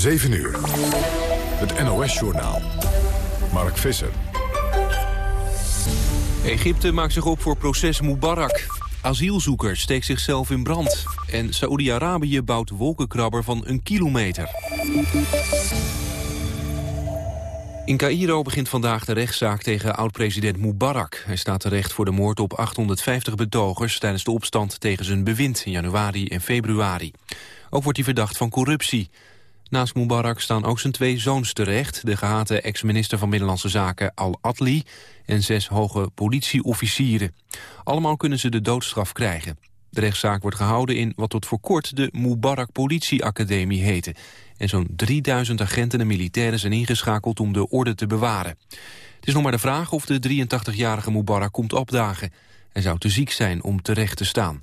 7 uur. Het NOS-journaal. Mark Visser. Egypte maakt zich op voor proces Mubarak. Asielzoeker steekt zichzelf in brand. En Saoedi-Arabië bouwt wolkenkrabber van een kilometer. In Cairo begint vandaag de rechtszaak tegen oud-president Mubarak. Hij staat terecht voor de moord op 850 betogers... tijdens de opstand tegen zijn bewind in januari en februari. Ook wordt hij verdacht van corruptie. Naast Mubarak staan ook zijn twee zoons terecht... de gehate ex-minister van Binnenlandse Zaken Al-Adli... en zes hoge politieofficieren. Allemaal kunnen ze de doodstraf krijgen. De rechtszaak wordt gehouden in wat tot voor kort de Mubarak Politieacademie heette. En zo'n 3000 agenten en militairen zijn ingeschakeld om de orde te bewaren. Het is nog maar de vraag of de 83-jarige Mubarak komt opdagen. Hij zou te ziek zijn om terecht te staan.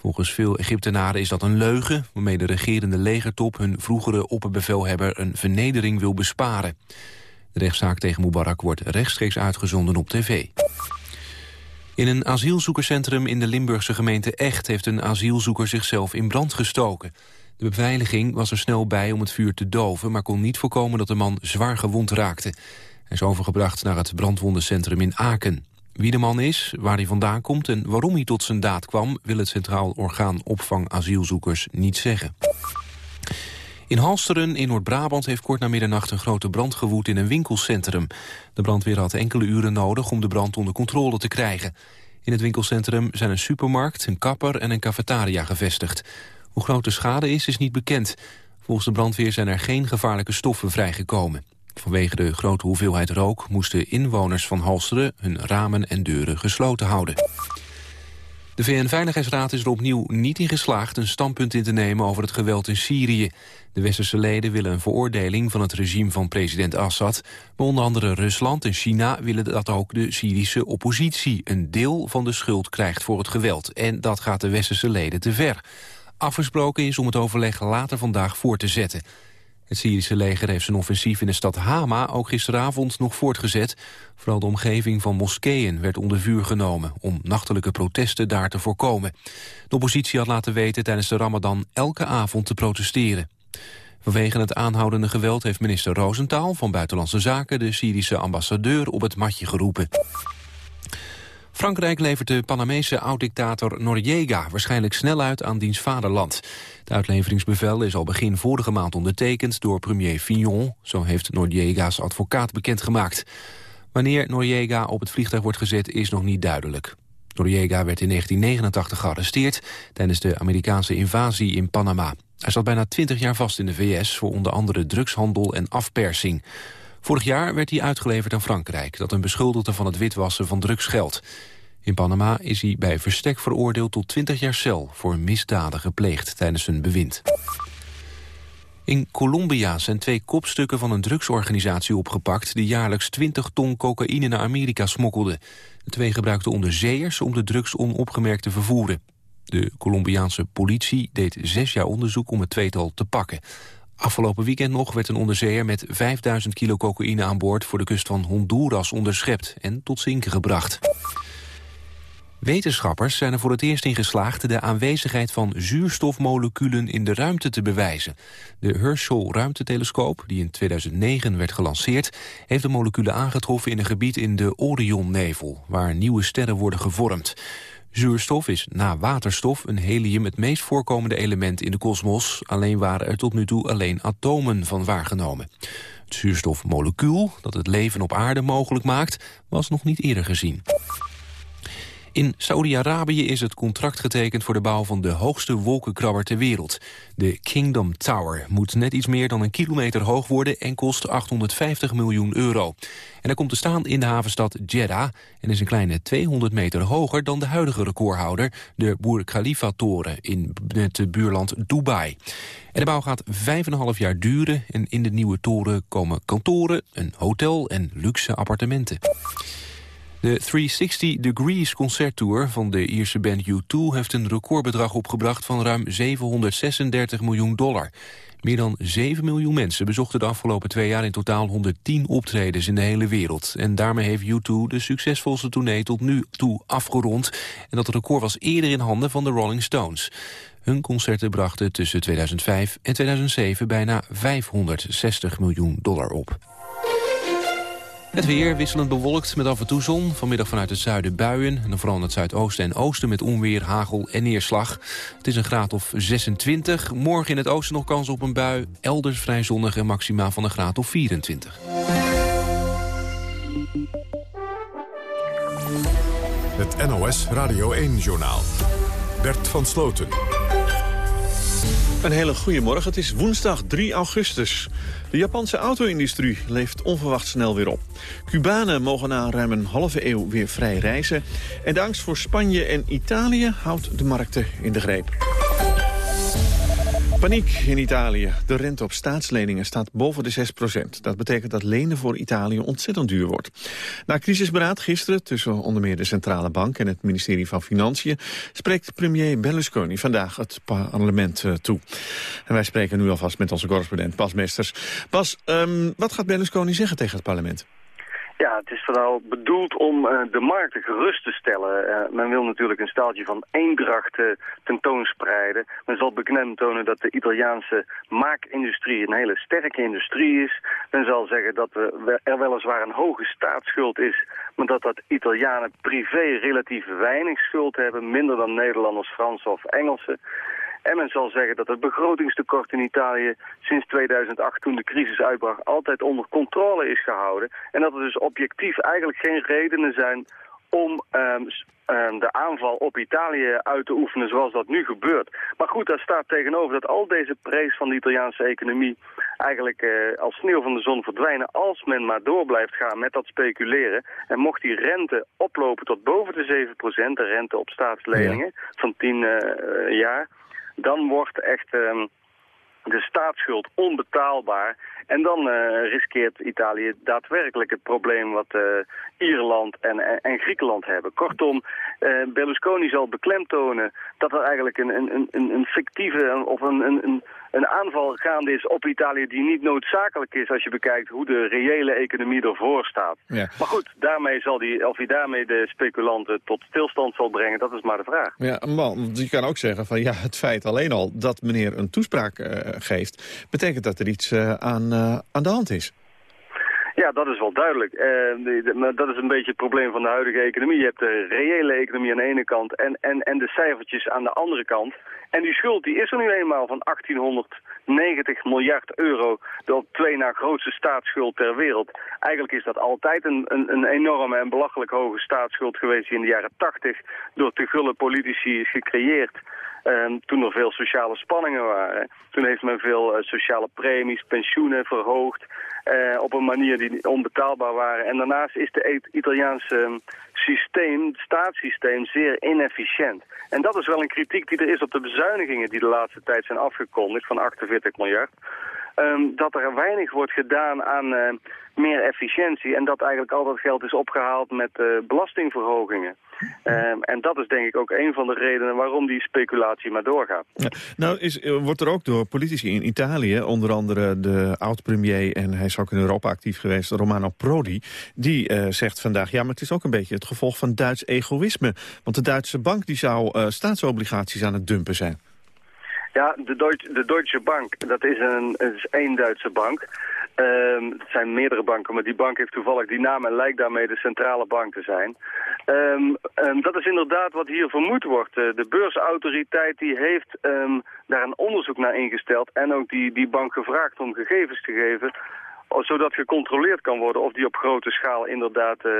Volgens veel Egyptenaren is dat een leugen... waarmee de regerende legertop hun vroegere opperbevelhebber een vernedering wil besparen. De rechtszaak tegen Mubarak wordt rechtstreeks uitgezonden op tv. In een asielzoekerscentrum in de Limburgse gemeente Echt... heeft een asielzoeker zichzelf in brand gestoken. De beveiliging was er snel bij om het vuur te doven... maar kon niet voorkomen dat de man zwaar gewond raakte. Hij is overgebracht naar het brandwondencentrum in Aken. Wie de man is, waar hij vandaan komt en waarom hij tot zijn daad kwam... wil het Centraal Orgaan Opvang Asielzoekers niet zeggen. In Halsteren in Noord-Brabant heeft kort na middernacht een grote brand gewoed in een winkelcentrum. De brandweer had enkele uren nodig om de brand onder controle te krijgen. In het winkelcentrum zijn een supermarkt, een kapper en een cafetaria gevestigd. Hoe groot de schade is, is niet bekend. Volgens de brandweer zijn er geen gevaarlijke stoffen vrijgekomen. Vanwege de grote hoeveelheid rook moesten inwoners van Halsteren hun ramen en deuren gesloten houden. De VN-veiligheidsraad is er opnieuw niet in geslaagd een standpunt in te nemen over het geweld in Syrië. De westerse leden willen een veroordeling van het regime van president Assad. Maar onder andere Rusland en China willen dat ook de Syrische oppositie een deel van de schuld krijgt voor het geweld. En dat gaat de westerse leden te ver. Afgesproken is om het overleg later vandaag voor te zetten. Het Syrische leger heeft zijn offensief in de stad Hama ook gisteravond nog voortgezet. Vooral de omgeving van moskeeën werd onder vuur genomen om nachtelijke protesten daar te voorkomen. De oppositie had laten weten tijdens de ramadan elke avond te protesteren. Vanwege het aanhoudende geweld heeft minister Rosenthal van Buitenlandse Zaken de Syrische ambassadeur op het matje geroepen. Frankrijk levert de Panamese oud-dictator Noriega waarschijnlijk snel uit aan diens vaderland. Het uitleveringsbevel is al begin vorige maand ondertekend door premier Fillon, zo heeft Noriega's advocaat bekendgemaakt. Wanneer Noriega op het vliegtuig wordt gezet is nog niet duidelijk. Noriega werd in 1989 gearresteerd tijdens de Amerikaanse invasie in Panama. Hij zat bijna 20 jaar vast in de VS voor onder andere drugshandel en afpersing. Vorig jaar werd hij uitgeleverd aan Frankrijk... dat een beschuldigde van het witwassen van drugsgeld. In Panama is hij bij verstek veroordeeld tot 20 jaar cel... voor misdaden gepleegd tijdens zijn bewind. In Colombia zijn twee kopstukken van een drugsorganisatie opgepakt... die jaarlijks 20 ton cocaïne naar Amerika smokkelden. De twee gebruikten onderzeeërs om de drugs onopgemerkt te vervoeren. De Colombiaanse politie deed zes jaar onderzoek om het tweetal te pakken. Afgelopen weekend nog werd een onderzeeër met 5000 kilo cocaïne aan boord... voor de kust van Honduras onderschept en tot zinken gebracht. Wetenschappers zijn er voor het eerst in geslaagd de aanwezigheid van zuurstofmoleculen in de ruimte te bewijzen. De Herschel ruimtetelescoop, die in 2009 werd gelanceerd, heeft de moleculen aangetroffen in een gebied in de Orionnevel, waar nieuwe sterren worden gevormd. Zuurstof is na waterstof een helium het meest voorkomende element in de kosmos. Alleen waren er tot nu toe alleen atomen van waargenomen. Het zuurstofmolecuul, dat het leven op aarde mogelijk maakt, was nog niet eerder gezien. In Saudi-Arabië is het contract getekend voor de bouw van de hoogste wolkenkrabber ter wereld. De Kingdom Tower moet net iets meer dan een kilometer hoog worden en kost 850 miljoen euro. En hij komt te staan in de havenstad Jeddah en is een kleine 200 meter hoger dan de huidige recordhouder, de Burj Khalifa-toren in het buurland Dubai. En de bouw gaat 5,5 jaar duren en in de nieuwe toren komen kantoren, een hotel en luxe appartementen. De 360 Degrees concerttour van de Ierse band U2 heeft een recordbedrag opgebracht van ruim 736 miljoen dollar. Meer dan 7 miljoen mensen bezochten de afgelopen twee jaar in totaal 110 optredens in de hele wereld. En daarmee heeft U2 de succesvolste tournee tot nu toe afgerond. En dat record was eerder in handen van de Rolling Stones. Hun concerten brachten tussen 2005 en 2007 bijna 560 miljoen dollar op. Het weer wisselend bewolkt met af en toe zon. Vanmiddag vanuit het zuiden buien. En dan vooral in het zuidoosten en oosten met onweer, hagel en neerslag. Het is een graad of 26. Morgen in het oosten nog kans op een bui. Elders vrij zonnig en maximaal van een graad of 24. Het NOS Radio 1-journaal. Bert van Sloten. Een hele goede morgen. Het is woensdag 3 augustus. De Japanse auto-industrie leeft onverwacht snel weer op. Cubanen mogen na ruim een halve eeuw weer vrij reizen. En de angst voor Spanje en Italië houdt de markten in de greep. Paniek in Italië. De rente op staatsleningen staat boven de 6% Dat betekent dat lenen voor Italië ontzettend duur wordt. Na crisisberaad gisteren tussen onder meer de Centrale Bank en het ministerie van Financiën spreekt premier Berlusconi vandaag het parlement eh, toe. En wij spreken nu alvast met onze correspondent Bas Mesters. Bas, um, wat gaat Berlusconi zeggen tegen het parlement? Ja, het is vooral bedoeld om uh, de markten gerust te stellen. Uh, men wil natuurlijk een staaltje van eendracht uh, tentoonspreiden. Men zal beklemtonen dat de Italiaanse maakindustrie een hele sterke industrie is. Men zal zeggen dat er weliswaar een hoge staatsschuld is... maar dat dat Italianen privé relatief weinig schuld hebben... minder dan Nederlanders, Fransen of Engelsen. En men zal zeggen dat het begrotingstekort in Italië sinds 2008, toen de crisis uitbrak, altijd onder controle is gehouden. En dat er dus objectief eigenlijk geen redenen zijn om um, de aanval op Italië uit te oefenen zoals dat nu gebeurt. Maar goed, daar staat tegenover dat al deze prees van de Italiaanse economie eigenlijk uh, als sneeuw van de zon verdwijnen als men maar door blijft gaan met dat speculeren. En mocht die rente oplopen tot boven de 7%, de rente op staatsleningen van 10 uh, eh, jaar dan wordt echt um, de staatsschuld onbetaalbaar. En dan uh, riskeert Italië daadwerkelijk het probleem wat uh, Ierland en, en, Griekenland hebben. Kortom, uh, Berlusconi zal beklemtonen dat er eigenlijk een, een, een, een fictieve of een, een, een aanval gaande is op Italië die niet noodzakelijk is als je bekijkt hoe de reële economie ervoor staat. Ja. Maar goed, daarmee zal die, of hij daarmee de speculanten tot stilstand zal brengen, dat is maar de vraag. Ja, man, je kan ook zeggen van ja, het feit alleen al dat meneer een toespraak uh, geeft, betekent dat er iets uh, aan, uh, aan de hand is. Ja, dat is wel duidelijk. Uh, dat is een beetje het probleem van de huidige economie. Je hebt de reële economie aan de ene kant en, en, en de cijfertjes aan de andere kant. En die schuld die is er nu eenmaal van 1890 miljard euro. De op twee na grootste staatsschuld ter wereld. Eigenlijk is dat altijd een, een, een enorme en belachelijk hoge staatsschuld geweest... die in de jaren 80 door te gulle politici is gecreëerd. Um, toen er veel sociale spanningen waren. Toen heeft men veel uh, sociale premies, pensioenen verhoogd. Uh, op een manier die onbetaalbaar waren. En daarnaast is de Italiaanse um, systeem, het staatssysteem, zeer inefficiënt. En dat is wel een kritiek die er is op de bezuinigingen die de laatste tijd zijn afgekondigd van 48 miljard. Um, dat er weinig wordt gedaan aan uh, meer efficiëntie en dat eigenlijk al dat geld is opgehaald met uh, belastingverhogingen. Um, en dat is denk ik ook een van de redenen waarom die speculatie maar doorgaat. Nou is, eh, wordt er ook door politici in Italië, onder andere de oud-premier... en hij is ook in Europa actief geweest, Romano Prodi... die zegt vandaag, ja, maar het is ook een beetje het gevolg van Duits egoïsme. Want de Duitse bank die zou staatsobligaties aan het dumpen zijn. Ja, de, Deutsche, de Bank, dat is, een, is één Duitse bank. Um, het zijn meerdere banken, maar die bank heeft toevallig die naam en lijkt daarmee de centrale bank te zijn. Um, um, dat is inderdaad wat hier vermoed wordt. Uh, de beursautoriteit die heeft daar een onderzoek naar ingesteld en ook die, die bank gevraagd om gegevens te geven zodat gecontroleerd kan worden of die op grote schaal inderdaad uh,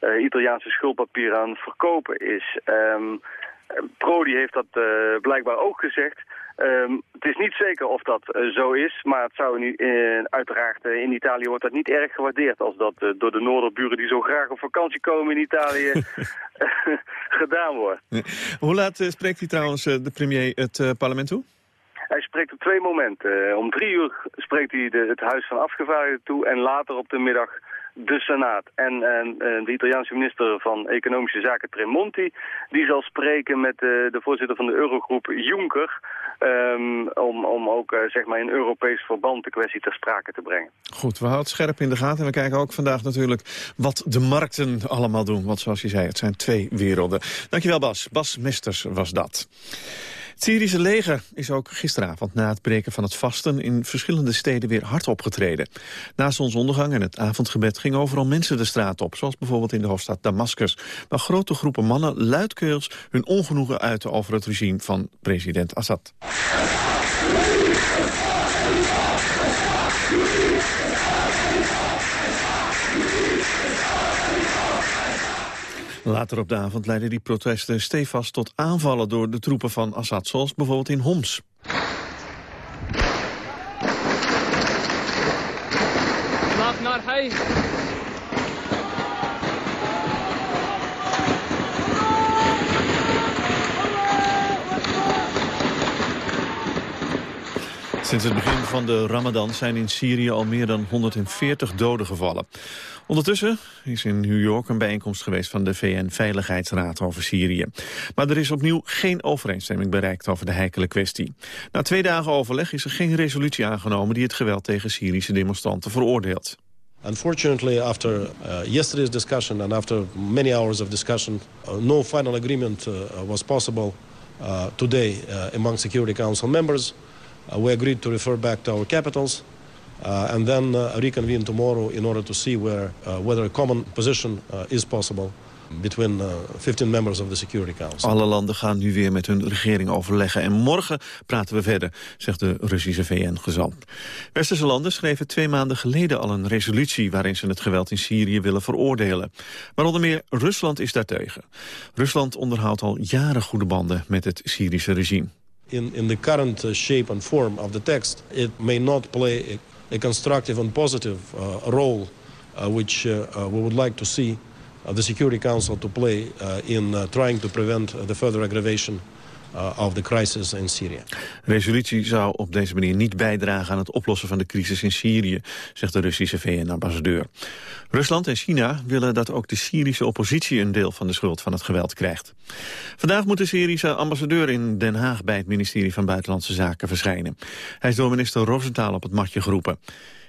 uh, Italiaanse schuldpapier aan verkopen is. Prodi heeft dat blijkbaar ook gezegd. Um, het is niet zeker of dat uh, zo is, maar het zou nu, uh, uiteraard in Italië wordt dat niet erg gewaardeerd als dat door de noorderburen die zo graag op vakantie komen in Italië gedaan wordt. Hoe laat spreekt hij trouwens de premier het parlement toe? Hij spreekt op twee momenten. om drie uur spreekt hij de, het Huis van Afgevaardigden toe en later op de middag de Senaat. En de Italiaanse minister van Economische Zaken Tremonti... die zal spreken met uh, de voorzitter van de Eurogroep Juncker... Um, om, om ook uh, zeg maar in Europees verband de kwestie ter sprake te brengen. Goed, we houden het scherp in de gaten. En we kijken ook vandaag natuurlijk wat de markten allemaal doen. Want zoals je zei, het zijn twee werelden. Dankjewel Bas. Bas Mesters was dat. Het Syrische leger is ook gisteravond na het breken van het vasten in verschillende steden weer hard opgetreden. Na zonsondergang en het avondgebed gingen overal mensen de straat op, zoals bijvoorbeeld in de hoofdstad Damascus, waar grote groepen mannen luidkeels hun ongenoegen uiten over het regime van president Assad. Later op de avond leidden die protesten stevast tot aanvallen door de troepen van Assad, zoals bijvoorbeeld in Homs. Sinds het begin van de Ramadan zijn in Syrië al meer dan 140 doden gevallen. Ondertussen is in New York een bijeenkomst geweest van de VN-veiligheidsraad over Syrië. Maar er is opnieuw geen overeenstemming bereikt over de heikele kwestie. Na twee dagen overleg is er geen resolutie aangenomen die het geweld tegen Syrische demonstranten veroordeelt. Unfortunately, after uh, yesterday's discussion and after many hours of discussion, uh, no final agreement uh, was possible today among Security Council members. Uh, we agreed to refer back to our capitals uh, and then uh, reconvene tomorrow in order to see where, whether a common position is possible between 15 members of the Security Council. Alle landen gaan nu weer met hun regering overleggen. En morgen praten we verder, zegt de Russische VN-gezant. Westerse landen schreven twee maanden geleden al een resolutie... waarin ze het geweld in Syrië willen veroordelen. Maar onder meer Rusland is daartegen. Rusland onderhoudt al jaren goede banden met het Syrische regime. In, in the current uh, shape and form of the text, it may not play a, a constructive and positive uh, role uh, which we would like to see the Security Council to play in trying to prevent the further aggravation of the crisis in Syrië. resolutie zou op deze manier niet bijdragen aan het oplossen van de crisis in Syrië, zegt de Russische VN-ambassadeur. Rusland en China willen dat ook de Syrische oppositie een deel van de schuld van het geweld krijgt. Vandaag moet de Syrische ambassadeur in Den Haag bij het ministerie van Buitenlandse Zaken verschijnen. Hij is door minister Rosenthal op het matje geroepen.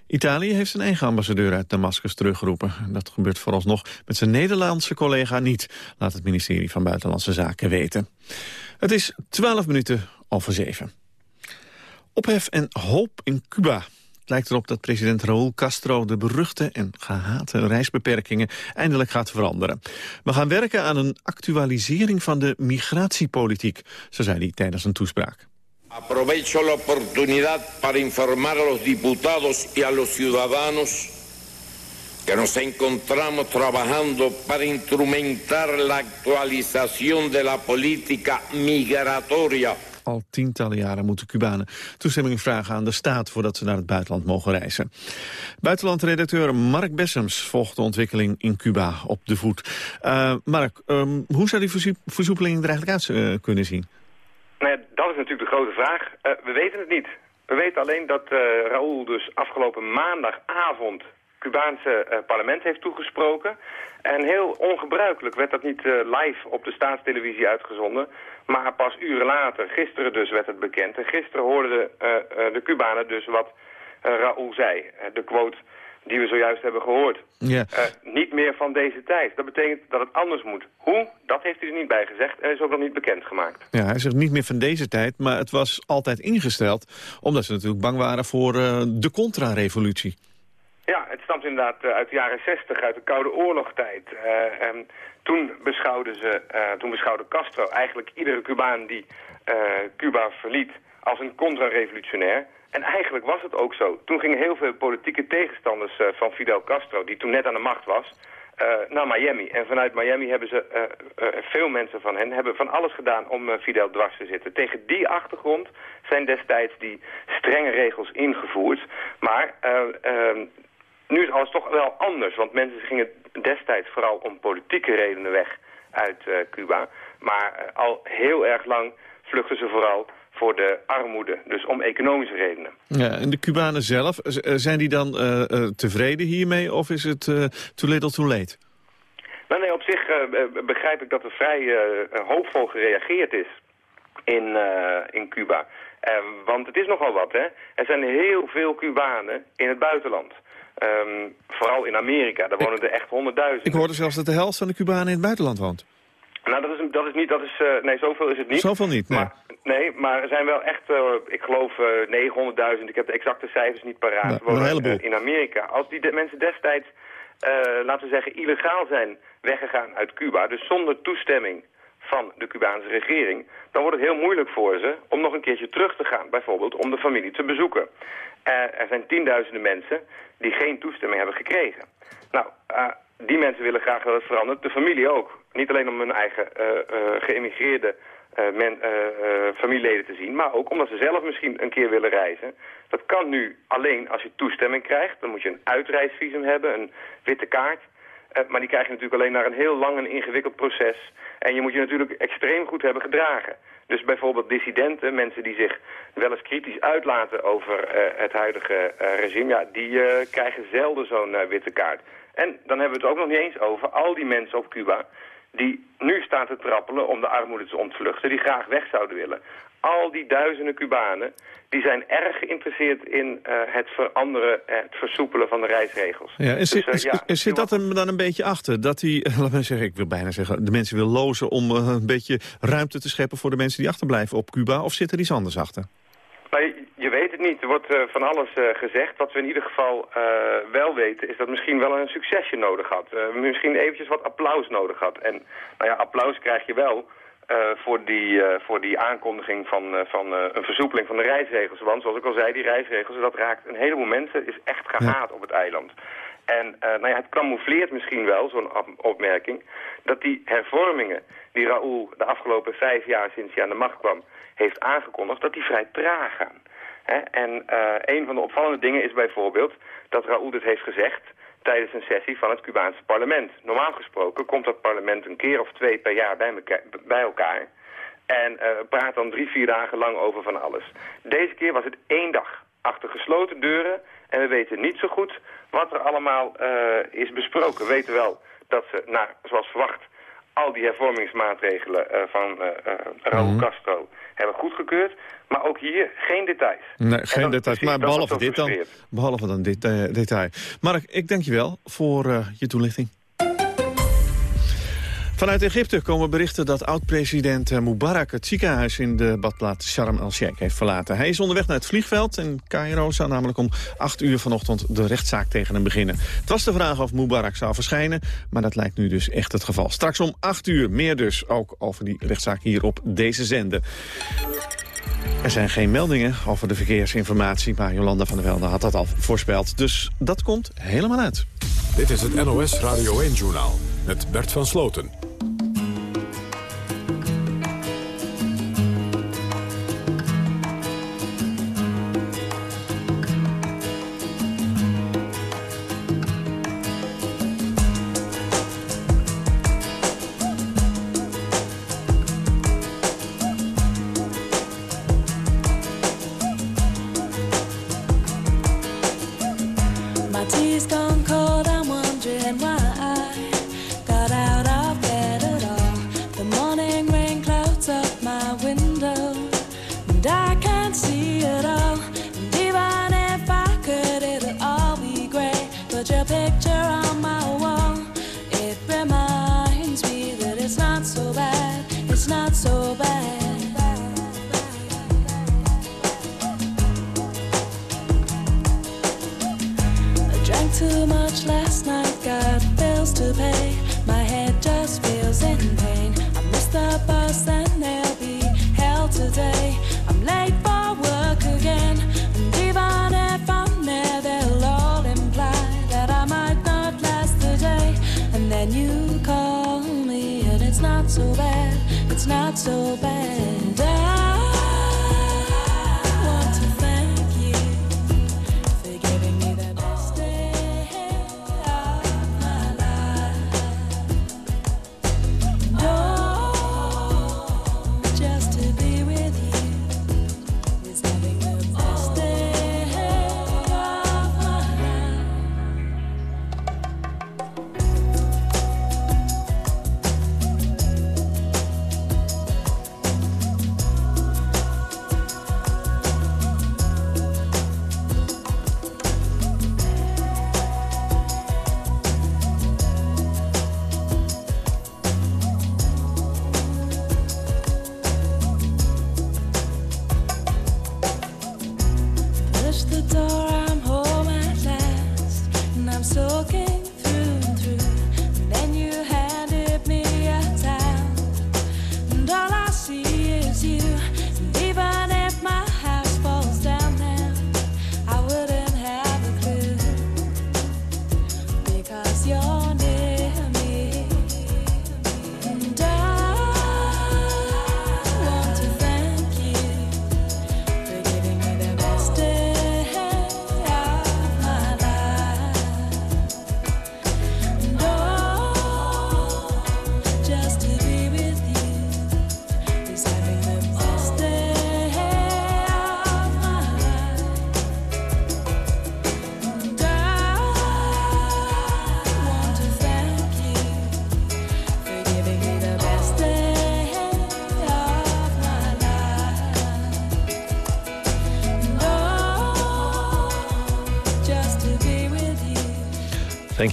Italië heeft zijn eigen ambassadeur uit Damascus teruggeroepen. Dat gebeurt vooralsnog met zijn Nederlandse collega niet, laat het ministerie van Buitenlandse Zaken weten. Het is 12 minuten over zeven. Ophef en hoop in Cuba. Het lijkt erop dat president Raúl Castro de beruchte en gehate reisbeperkingen eindelijk gaat veranderen. We gaan werken aan een actualisering van de migratiepolitiek, zo zei hij tijdens een toespraak. Aprovecho la oportunidad para informar a los diputados y a los ciudadanos que nos encontramos trabajando para instrumentar la actualización de la política migratoria. Al tientallen jaren moeten Cubanen toestemming vragen aan de staat voordat ze naar het buitenland mogen reizen. Buitenlandredacteur Mark Bessems volgt de ontwikkeling in Cuba op de voet. Uh, Mark, um, hoe zou die versoepeling er eigenlijk uit uh, kunnen zien? Nou dat is natuurlijk de grote vraag. Uh, we weten het niet. We weten alleen dat Raúl dus afgelopen maandagavond Cubaanse uh, parlement heeft toegesproken. En heel ongebruikelijk werd dat niet uh, live op de staatstelevisie uitgezonden. Maar pas uren later, gisteren dus, werd het bekend. En gisteren hoorden de, uh, de Cubanen dus wat Raúl zei. de quote die we zojuist hebben gehoord. Yeah. niet meer van deze tijd. Dat betekent dat het anders moet. Hoe? Dat heeft hij er niet bij gezegd en is ook nog niet bekendgemaakt. Ja, hij zegt niet meer van deze tijd, maar het was altijd ingesteld... omdat ze natuurlijk bang waren voor de contra-revolutie. Ja, het stamt inderdaad eh, uit de jaren 60, uit de Koude Oorlogtijd. Uh, toen, beschouwde ze, uh, toen beschouwde Castro eigenlijk iedere Cubaan die Cuba verliet als een contra-revolutionair. En eigenlijk was het ook zo. Toen gingen heel veel politieke tegenstanders van Fidel Castro, die toen net aan de macht was, naar Miami. En vanuit Miami hebben ze, veel mensen van hen, hebben van alles gedaan om Fidel dwars te zitten. Tegen die achtergrond zijn destijds die strenge regels ingevoerd. Maar nu is alles toch wel anders, want mensen gingen destijds vooral om politieke redenen weg uit uh, Cuba. Maar uh, al heel erg lang vluchten ze vooral voor de armoede, dus om economische redenen. Ja, en de Cubanen zelf, eh, zijn die dan uh, tevreden hiermee of is het too little too late? Nou nee, op zich begrijp ik dat er vrij hoopvol gereageerd is in, in Cuba. want het is nogal wat, hè. Er zijn heel veel Cubanen in het buitenland. Um, vooral in Amerika, daar wonen er echt honderdduizenden. Ik hoorde zelfs dat de helft van de Cubanen in het buitenland woont. Nou, dat is, dat is niet, dat is, uh, nee, zoveel is het niet. Zoveel niet, nee. Maar, nee, maar er zijn wel echt, uh, ik geloof, uh, 900.000, ik heb de exacte cijfers niet paraat, wonen in Amerika. Als die de mensen destijds, laten we zeggen, illegaal zijn weggegaan uit Cuba, dus zonder toestemming van de Cubaanse regering, dan wordt het heel moeilijk voor ze om nog een keertje terug te gaan, bijvoorbeeld om de familie te bezoeken. Er zijn tienduizenden mensen die geen toestemming hebben gekregen. Nou, die mensen willen graag dat het verandert, de familie ook. Niet alleen om hun eigen uh, uh, geëmigreerde men, familieleden te zien, maar ook omdat ze zelf misschien een keer willen reizen. Dat kan nu alleen als je toestemming krijgt. Dan moet je een uitreisvisum hebben, een witte kaart. maar die krijg je natuurlijk alleen naar een heel lang en ingewikkeld proces. En je moet je natuurlijk extreem goed hebben gedragen. Dus bijvoorbeeld dissidenten, mensen die zich wel eens kritisch uitlaten over het huidige regime, ja, die krijgen zelden zo'n witte kaart. En dan hebben we het ook nog niet eens over al die mensen op Cuba die nu staan te trappelen om de armoede te ontvluchten, die graag weg zouden willen. Al die duizenden Cubanen, die zijn erg geïnteresseerd in uh, het veranderen, uh, het versoepelen van de reisregels. Ja, dus, uh, is, ja, zit dat er dan een beetje achter? Dat hij, laat me zeggen, ik wil bijna zeggen, de mensen wil lozen om een beetje ruimte te scheppen voor de mensen die achterblijven op Cuba? Of zit er iets anders achter? Nou, je weet het niet. Er wordt van alles gezegd. Wat we in ieder geval wel weten is dat misschien wel een succesje nodig had. misschien eventjes wat applaus nodig had. En nou ja, applaus krijg je wel voor, die, voor die aankondiging van, van een versoepeling van de reisregels. Want zoals ik al zei, die reisregels, dat raakt een heleboel mensen, is echt gehaat op het eiland. En nou ja, het camoufleert misschien wel, zo'n opmerking, dat die hervormingen die Raoul de afgelopen vijf jaar sinds hij aan de macht kwam heeft aangekondigd, dat die vrij traag gaan. En uh, een van de opvallende dingen is bijvoorbeeld dat Raúl dit heeft gezegd tijdens een sessie van het Cubaanse parlement. Normaal gesproken komt dat parlement een keer of twee per jaar bij, elkaar en uh, praat dan drie, vier dagen lang over van alles. Deze keer was het één dag achter gesloten deuren en we weten niet zo goed wat er allemaal uh, is besproken. We weten wel dat ze, nou, zoals verwacht, al die hervormingsmaatregelen uh, van uh, uh, Raúl mm -hmm. Castro hebben goedgekeurd. Maar ook hier geen details. Nee, geen details, maar behalve dit dan. Behalve dan dit detail. Mark, ik dank je wel voor je toelichting. Vanuit Egypte komen berichten dat oud-president Mubarak het ziekenhuis in de badplaats Sharm el-Sheikh heeft verlaten. Hij is onderweg naar het vliegveld en Cairo zou namelijk om 8 uur vanochtend de rechtszaak tegen hem beginnen. Het was de vraag of Mubarak zou verschijnen, maar dat lijkt nu dus echt het geval. Straks om 8 uur meer dus ook over die rechtszaak hier op deze zender. Er zijn geen meldingen over de verkeersinformatie, maar Jolanda van der Velde had dat al voorspeld. Dus dat komt helemaal uit. Dit is het NOS Radio 1-journaal met Bert van Sloten. drank too much last night, got bills to pay. My head just feels in pain. I missed the bus and there'll be hell today. I'm late for work again. And even if I'm there, they'll all imply that I might not last the day. And then you call me, and it's not so bad, it's not so bad.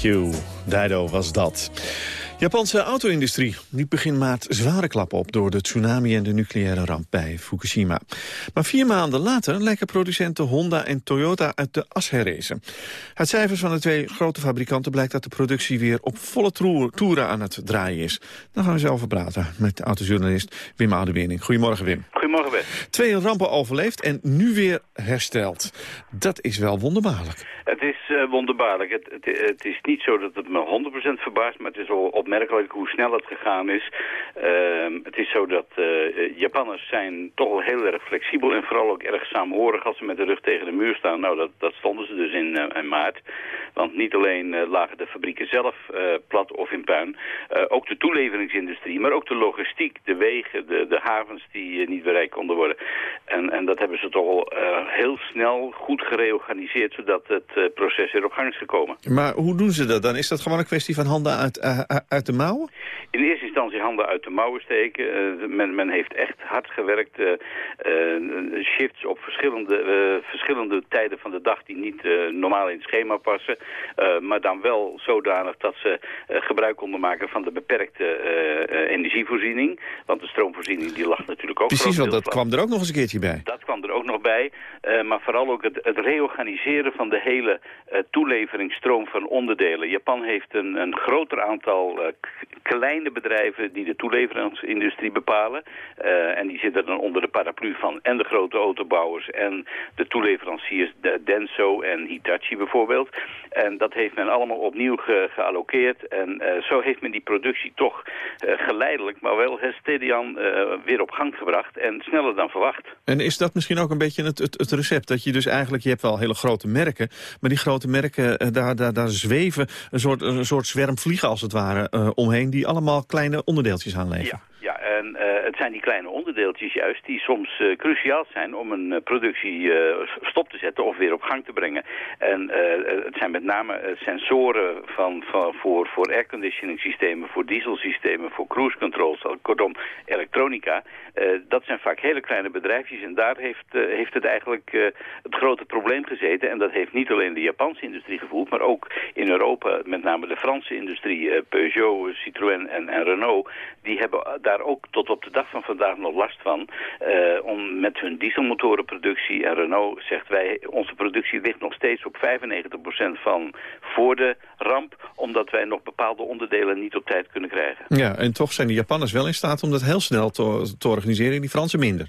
You. Dido was dat. Japanse auto-industrie liep begin maart zware klappen op... door de tsunami en de nucleaire ramp bij Fukushima. Maar vier maanden later lijken producenten Honda en Toyota uit de as herrezen. Uit cijfers van de twee grote fabrikanten blijkt dat de productie weer op volle toeren aan het draaien is. Daar gaan we zo over praten met autojournalist Wim Oudewerning. Goedemorgen Wim. Twee rampen overleefd en nu weer hersteld. Dat is wel wonderbaarlijk. Het is uh, wonderbaarlijk. Het, het, het, is niet zo dat het me 100% verbaast, maar het is wel opmerkelijk hoe snel het gegaan is. Uh, het is zo dat uh, Japanners zijn toch wel heel erg flexibel en vooral ook erg saamhorig als ze met de rug tegen de muur staan. Nou, dat, dat stonden ze dus in, uh, in maart. Want niet alleen lagen de fabrieken zelf plat of in puin, ook de toeleveringsindustrie, maar ook de logistiek, de wegen, de, de havens die niet konden worden. En, en dat hebben ze toch wel heel snel goed gereorganiseerd, zodat het proces weer op gang is gekomen. Maar hoe doen ze dat dan? Is dat gewoon een kwestie van handen uit, uit de mouwen? In eerste instantie handen uit de mouwen steken. Men, men, heeft echt hard gewerkt. Shifts op verschillende, verschillende tijden van de dag die niet normaal in het schema passen. maar dan wel zodanig dat ze gebruik konden maken van de beperkte energievoorziening. Want de stroomvoorziening die lag natuurlijk ook Precies, want dat kwam er ook nog eens een keertje bij. Dat kwam er ook nog bij. maar vooral ook het, het, reorganiseren van de hele toeleveringsstroom van onderdelen. Japan heeft een, een groter aantal kleine bedrijven die de toeleveringsindustrie bepalen. En die zitten dan onder de paraplu van en de grote autobouwers en de toeleveranciers de Denso en Hitachi bijvoorbeeld. En dat heeft men allemaal opnieuw ge. En zo heeft men die productie toch geleidelijk, maar wel steadian weer op gang gebracht. En sneller dan verwacht. En is dat misschien ook een beetje het, het, het, recept? Dat je dus eigenlijk, je hebt wel hele grote merken. Maar die grote merken, daar, daar, daar zweven een soort, een soort zwerm vliegen als het ware omheen. Die allemaal kleine onderdeeltjes aanleveren. Ja. Ja, en uh, het zijn die kleine onderdeeltjes juist die soms uh, cruciaal zijn om een uh, productie stop te zetten of weer op gang te brengen. En het zijn met name sensoren van, van, voor, voor airconditioning systemen, voor dieselsystemen, voor cruise controls, kortom elektronica. dat zijn vaak hele kleine bedrijfjes en daar heeft, heeft het eigenlijk het grote probleem gezeten. En dat heeft niet alleen de Japanse industrie gevoeld, maar ook in Europa, met name de Franse industrie, Peugeot, Citroën en, en Renault, die hebben daar daar ook tot op de dag van vandaag nog last van. Uh, om met hun dieselmotorenproductie. En Renault zegt wij, onze productie ligt nog steeds op 95% van voor de ramp. Omdat wij nog bepaalde onderdelen niet op tijd kunnen krijgen. Ja, en toch zijn de Japanners wel in staat om dat heel snel te, te organiseren. En die Fransen minder.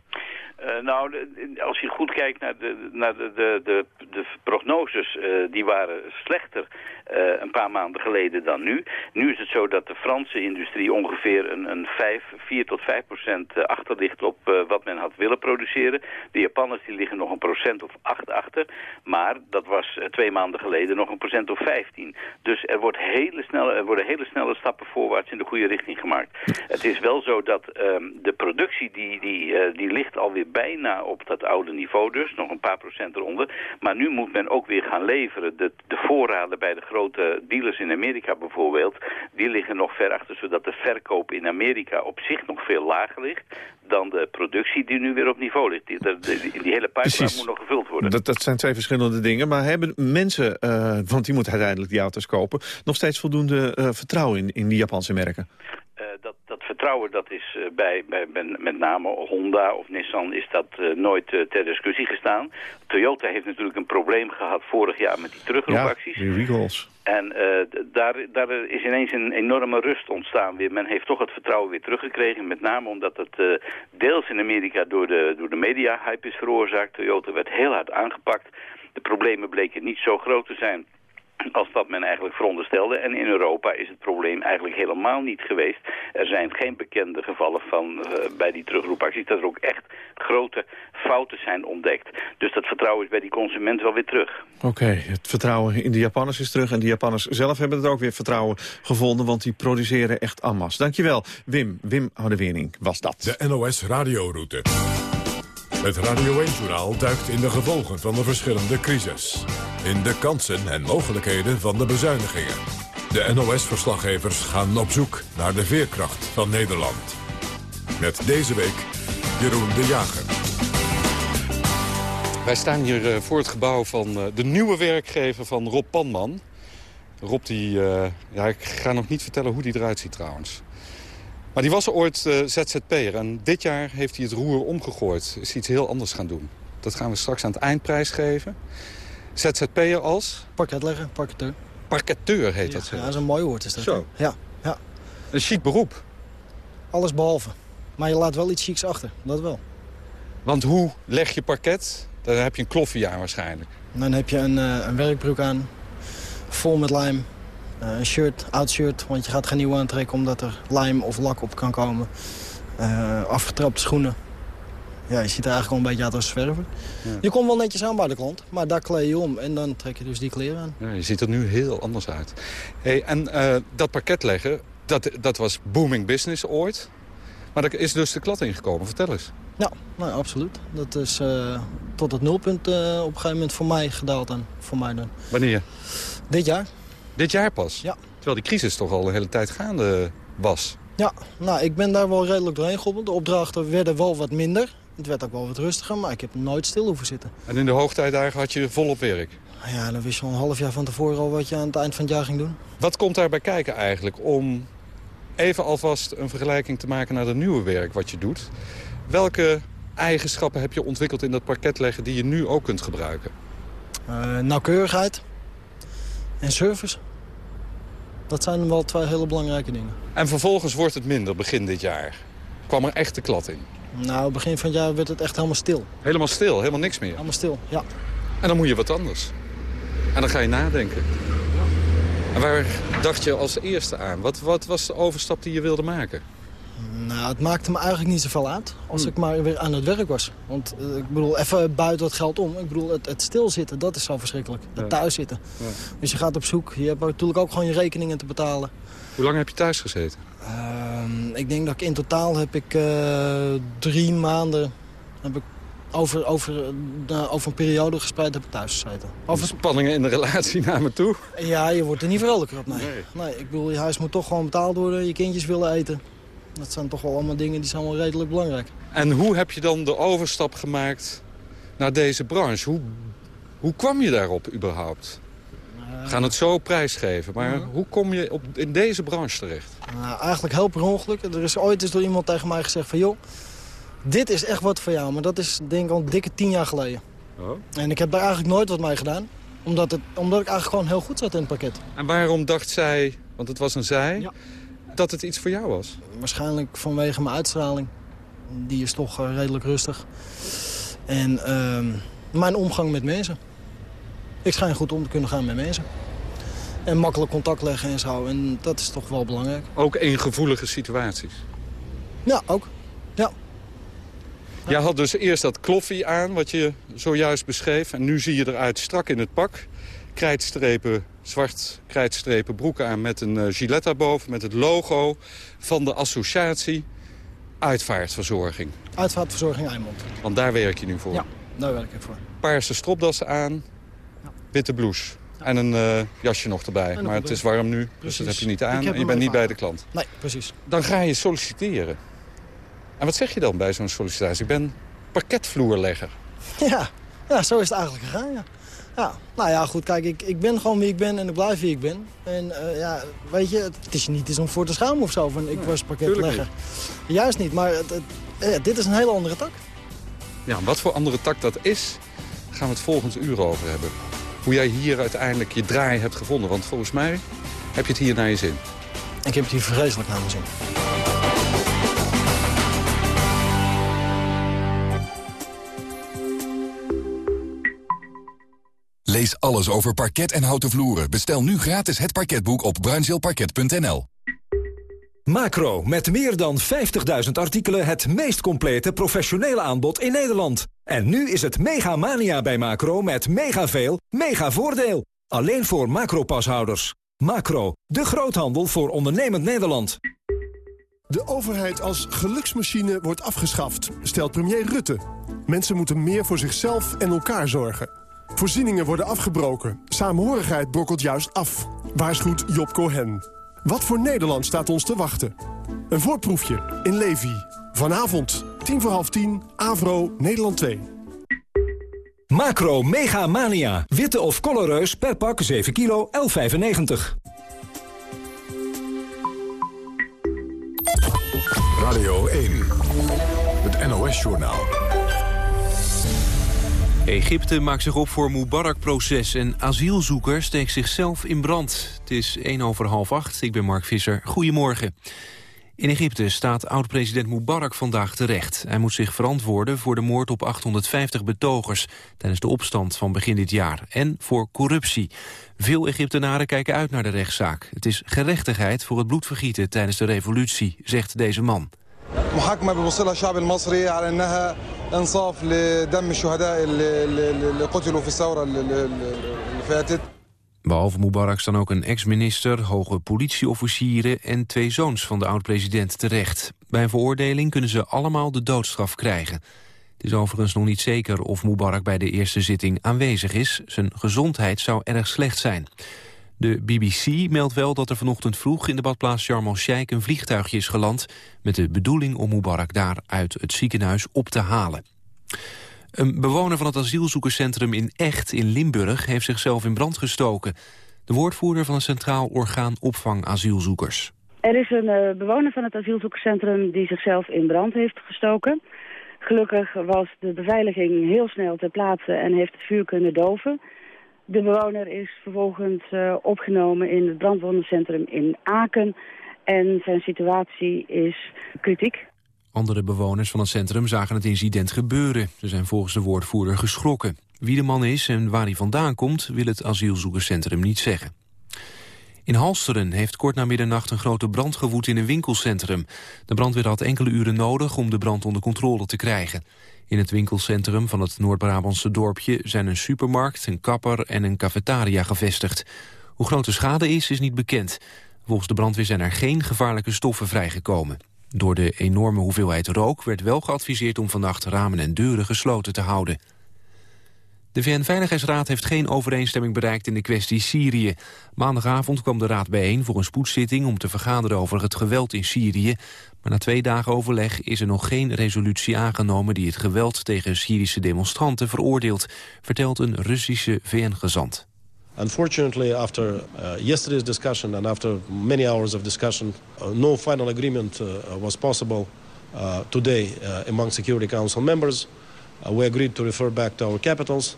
Uh, nou, als je goed kijkt naar de, naar de, de, de, de prognoses, uh, die waren slechter uh, een paar maanden geleden dan nu. Nu is het zo dat de Franse industrie ongeveer een, een 5, 4 tot 5 procent achter ligt op wat men had willen produceren. De Japanners die liggen nog een procent of 8 achter, maar dat was twee maanden geleden nog een procent of 15. Dus er, wordt hele snelle, er worden hele snelle stappen voorwaarts in de goede richting gemaakt. Het is wel zo dat um, de productie die, die, die ligt alweer bijna op dat oude niveau dus, nog een paar procent eronder. Maar nu moet men ook weer gaan leveren. De, de voorraden bij de grote dealers in Amerika bijvoorbeeld, die liggen nog ver achter, zodat de verkoop in Amerika op zich nog veel lager ligt dan de productie die nu weer op niveau ligt. Die, die, die hele pipeline moet nog gevuld worden. Dat, dat zijn twee verschillende dingen. Maar hebben mensen, uh, want die moeten uiteindelijk die auto's kopen... nog steeds voldoende uh, vertrouwen in, in die Japanse merken? Uh, dat, dat vertrouwen dat is uh, bij, bij met name Honda of Nissan is dat uh, nooit ter discussie gestaan. Toyota heeft natuurlijk een probleem gehad vorig jaar met die terugroepacties. Ja, die recalls. En daar, daar is ineens een enorme rust ontstaan weer. Men heeft toch het vertrouwen weer teruggekregen. Met name omdat het deels in Amerika door de, door de media-hype is veroorzaakt. Toyota werd heel hard aangepakt. De problemen bleken niet zo groot te zijn als dat men eigenlijk veronderstelde. En in Europa is het probleem eigenlijk helemaal niet geweest. Er zijn geen bekende gevallen van uh, bij die terugroepacties... dat er ook echt grote fouten zijn ontdekt. Dus dat vertrouwen is bij die consument wel weer terug. Oké, okay, het vertrouwen in de Japanners is terug... en de Japanners zelf hebben het ook weer vertrouwen gevonden... want die produceren echt amas. Dankjewel, Wim. Wim Oudewering was dat. De NOS Radioroute. Het Radio 1-journaal duikt in de gevolgen van de verschillende crisis. In de kansen en mogelijkheden van de bezuinigingen. De NOS-verslaggevers gaan op zoek naar de veerkracht van Nederland. Met deze week Jeroen de Jager. Wij staan hier eh, voor het gebouw van eh, de nieuwe werkgever van Rob Panman. Rob, die, eh, ja, ik ga nog niet vertellen hoe die eruit ziet trouwens. Maar die was ooit uh, ZZP'er en dit jaar heeft hij het roer omgegooid. Is iets heel anders gaan doen. Dat gaan we straks aan het eindprijs geven. ZZP'er als? Parketlegger, parketeur. Parketeur heet dat zo. Ja, dat is een mooi woord is dat. Zo. Ja, ja. Een chic beroep. Alles behalve. Maar je laat wel iets chics achter, dat wel. Want hoe leg je parket? Dan heb je een kloffie aan waarschijnlijk. Dan heb je een, uh, een werkbroek aan, vol met lijm. Uh, een shirt, oud shirt, want je gaat geen nieuwe aantrekken... omdat er lijm of lak op kan komen. Uh, afgetrapte schoenen. Ja, je ziet er eigenlijk al een beetje uit als zwerver. Ja. Je komt wel netjes aan bij de klant, maar daar kleed je om. En dan trek je dus die kleren aan. Ja, je ziet er nu heel anders uit. Hey, en uh, dat parket leggen, dat, dat was booming business ooit. Maar daar is dus de klad ingekomen. Vertel eens. Ja, nou, absoluut. Dat is uh, tot het nulpunt uh, op een gegeven moment voor mij gedaald. En voor mij dan. Wanneer? Dit jaar. Dit jaar pas? Ja. Terwijl die crisis toch al een hele tijd gaande was. Ja, nou, ik ben daar wel redelijk doorheen gehobbeld. De opdrachten werden wel wat minder. Het werd ook wel wat rustiger, maar ik heb nooit stil hoeven zitten. En in de hoogtijdagen had je volop werk? Ja, dan wist je al een half jaar van tevoren al wat je aan het eind van het jaar ging doen. Wat komt daarbij kijken eigenlijk om even alvast een vergelijking te maken naar het nieuwe werk wat je doet? Welke eigenschappen heb je ontwikkeld in dat parket leggen die je nu ook kunt gebruiken? Uh, nauwkeurigheid en service. Dat zijn wel twee hele belangrijke dingen. En vervolgens wordt het minder begin dit jaar. Kwam er echt de klad in? Nou, begin van het jaar werd het echt helemaal stil. Helemaal stil? Helemaal niks meer? Helemaal stil, ja. En dan moet je wat anders. En dan ga je nadenken. En waar dacht je als eerste aan? Wat, wat was de overstap die je wilde maken? Nou, het maakte me eigenlijk niet zoveel uit als hmm. ik maar weer aan het werk was. Want uh, ik bedoel, even buiten het geld om. Ik bedoel, het, het stilzitten, dat is zo verschrikkelijk. Het ja. thuiszitten. Ja. Dus je gaat op zoek. Je hebt natuurlijk ook gewoon je rekeningen te betalen. Hoe lang heb je thuis gezeten? Uh, ik denk dat ik in totaal heb ik uh, drie maanden... Heb ik over, over, uh, over een periode gespreid heb ik thuis gezeten. Over... Spanningen in de relatie naar me toe? Ja, je wordt er niet vrolijker op, nee. nee. nee. ik bedoel, je huis moet toch gewoon betaald worden. Je kindjes willen eten. Dat zijn toch wel allemaal dingen die zijn wel redelijk belangrijk. En hoe heb je dan de overstap gemaakt naar deze branche? Hoe, hoe kwam je daarop überhaupt? We gaan het zo prijsgeven, maar hoe kom je op, in deze branche terecht? Nou, eigenlijk heel per ongeluk. Er is ooit eens door iemand tegen mij gezegd van... joh, dit is echt wat voor jou, maar dat is denk ik al een dikke tien jaar geleden. Oh. En ik heb daar eigenlijk nooit wat mee gedaan. Omdat, het, omdat ik eigenlijk gewoon heel goed zat in het pakket. En waarom dacht zij, want het was een zij... Ja dat het iets voor jou was? Waarschijnlijk vanwege mijn uitstraling. Die is toch uh, redelijk rustig. En uh, mijn omgang met mensen. Ik schijn goed om te kunnen gaan met mensen. En makkelijk contact leggen en zo. En dat is toch wel belangrijk. Ook in gevoelige situaties? Ja, ook. Ja. Jij had dus eerst dat kloffie aan, wat je zojuist beschreef. En nu zie je eruit strak in het pak. Krijtstrepen zwart krijtstrepen broek aan met een uh, gilet daarboven... met het logo van de associatie Uitvaartverzorging. Uitvaartverzorging Eimond. Want daar werk je nu voor? Ja, daar werk ik voor. Paarse stropdassen aan, ja. witte blouse. Ja. En een uh, jasje nog erbij. Maar het is warm nu, precies. dus dat heb je niet aan. En je bent niet bij de klant. Nee, precies. Dan ga je solliciteren. En wat zeg je dan bij zo'n sollicitatie? Ik ben parketvloerlegger. Ja, ja, zo is het eigenlijk gegaan, ja. Ja, nou ja, goed, kijk, ik, ik ben gewoon wie ik ben en ik blijf wie ik ben. En uh, ja, weet je, het is niet eens om voor te schamen of zo, van ik was pakketlegger. Juist niet, maar het, het, ja, dit is een hele andere tak. Ja, wat voor andere tak dat is, gaan we het volgend uur over hebben. Hoe jij hier uiteindelijk je draai hebt gevonden, want volgens mij heb je het hier naar je zin. Ik heb het hier vreselijk naar mijn zin. Lees alles over parket en houten vloeren. Bestel nu gratis het parketboek op bruinzeelparket.nl. Macro, met meer dan 50.000 artikelen het meest complete professionele aanbod in Nederland. En nu is het mega mania bij Macro met mega veel, mega voordeel. Alleen voor Macro-pashouders. Macro, de groothandel voor ondernemend Nederland. De overheid als geluksmachine wordt afgeschaft, stelt premier Rutte. Mensen moeten meer voor zichzelf en elkaar zorgen. Voorzieningen worden afgebroken. Samenhorigheid brokkelt juist af. Waarschuwt Job Cohen. Wat voor Nederland staat ons te wachten? Een voorproefje in Levi. Vanavond, tien voor half tien, Avro, Nederland 2. Macro Mega Mania. Witte of colorreus per pak 7 kilo 11,95. Radio 1. Het NOS-journaal. Egypte maakt zich op voor Mubarak-proces en asielzoeker steekt zichzelf in brand. Het is 1 over half 8. Ik ben Mark Visser. Goedemorgen. In Egypte staat oud-president Mubarak vandaag terecht. Hij moet zich verantwoorden voor de moord op 850 betogers... tijdens de opstand van begin dit jaar. En voor corruptie. Veel Egyptenaren kijken uit naar de rechtszaak. Het is gerechtigheid voor het bloedvergieten tijdens de revolutie, zegt deze man. محاكمة بيوصلها الشعب المصري على انها انصاف لدم الشهداء اللي قتلوا في الثورة اللي فاتت Behalve Mubarak staan ook een ex-minister, hoge politieofficieren... en twee zoons van de oud-president terecht. Bij een veroordeling kunnen ze allemaal de doodstraf krijgen. Het is overigens nog niet zeker of Mubarak bij de eerste zitting aanwezig is. Zijn gezondheid zou erg slecht zijn. De BBC meldt wel dat er vanochtend vroeg in de badplaats Sharm een vliegtuigje is geland... met de bedoeling om Mubarak daar uit het ziekenhuis op te halen. Een bewoner van het asielzoekerscentrum in Echt in Limburg heeft zichzelf in brand gestoken. De woordvoerder van het Centraal Orgaan Opvang Asielzoekers. Er is een uh, bewoner van het asielzoekerscentrum die zichzelf in brand heeft gestoken. Gelukkig was de beveiliging heel snel ter plaatse en heeft het vuur kunnen doven. De bewoner is vervolgens uh, opgenomen in het brandwondencentrum in Aken. En zijn situatie is kritiek. Andere bewoners van het centrum zagen het incident gebeuren. Ze zijn volgens de woordvoerder geschrokken. Wie de man is en waar hij vandaan komt, wil het asielzoekerscentrum niet zeggen. In Halsteren heeft kort na middernacht een grote brand gewoed in een winkelcentrum. De brandweer had enkele uren nodig om de brand onder controle te krijgen. In het winkelcentrum van het Noord-Brabantse dorpje zijn een supermarkt, een kapper en een cafetaria gevestigd. Hoe groot de schade is, is niet bekend. Volgens de brandweer zijn er geen gevaarlijke stoffen vrijgekomen. Door de enorme hoeveelheid rook werd wel geadviseerd om vannacht ramen en deuren gesloten te houden. De VN-veiligheidsraad heeft geen overeenstemming bereikt in de kwestie Syrië. Maandagavond kwam de raad bijeen voor een spoedzitting om te vergaderen over het geweld in Syrië. Maar na twee dagen overleg is er nog geen resolutie aangenomen die het geweld tegen Syrische demonstranten veroordeelt, vertelt een Russische VN-gezant. Unfortunately, after uh, yesterday's discussion and after many hours of discussion, uh, no final agreement uh, was possible today among Security Council members. Uh, we agreed to refer back to our capitals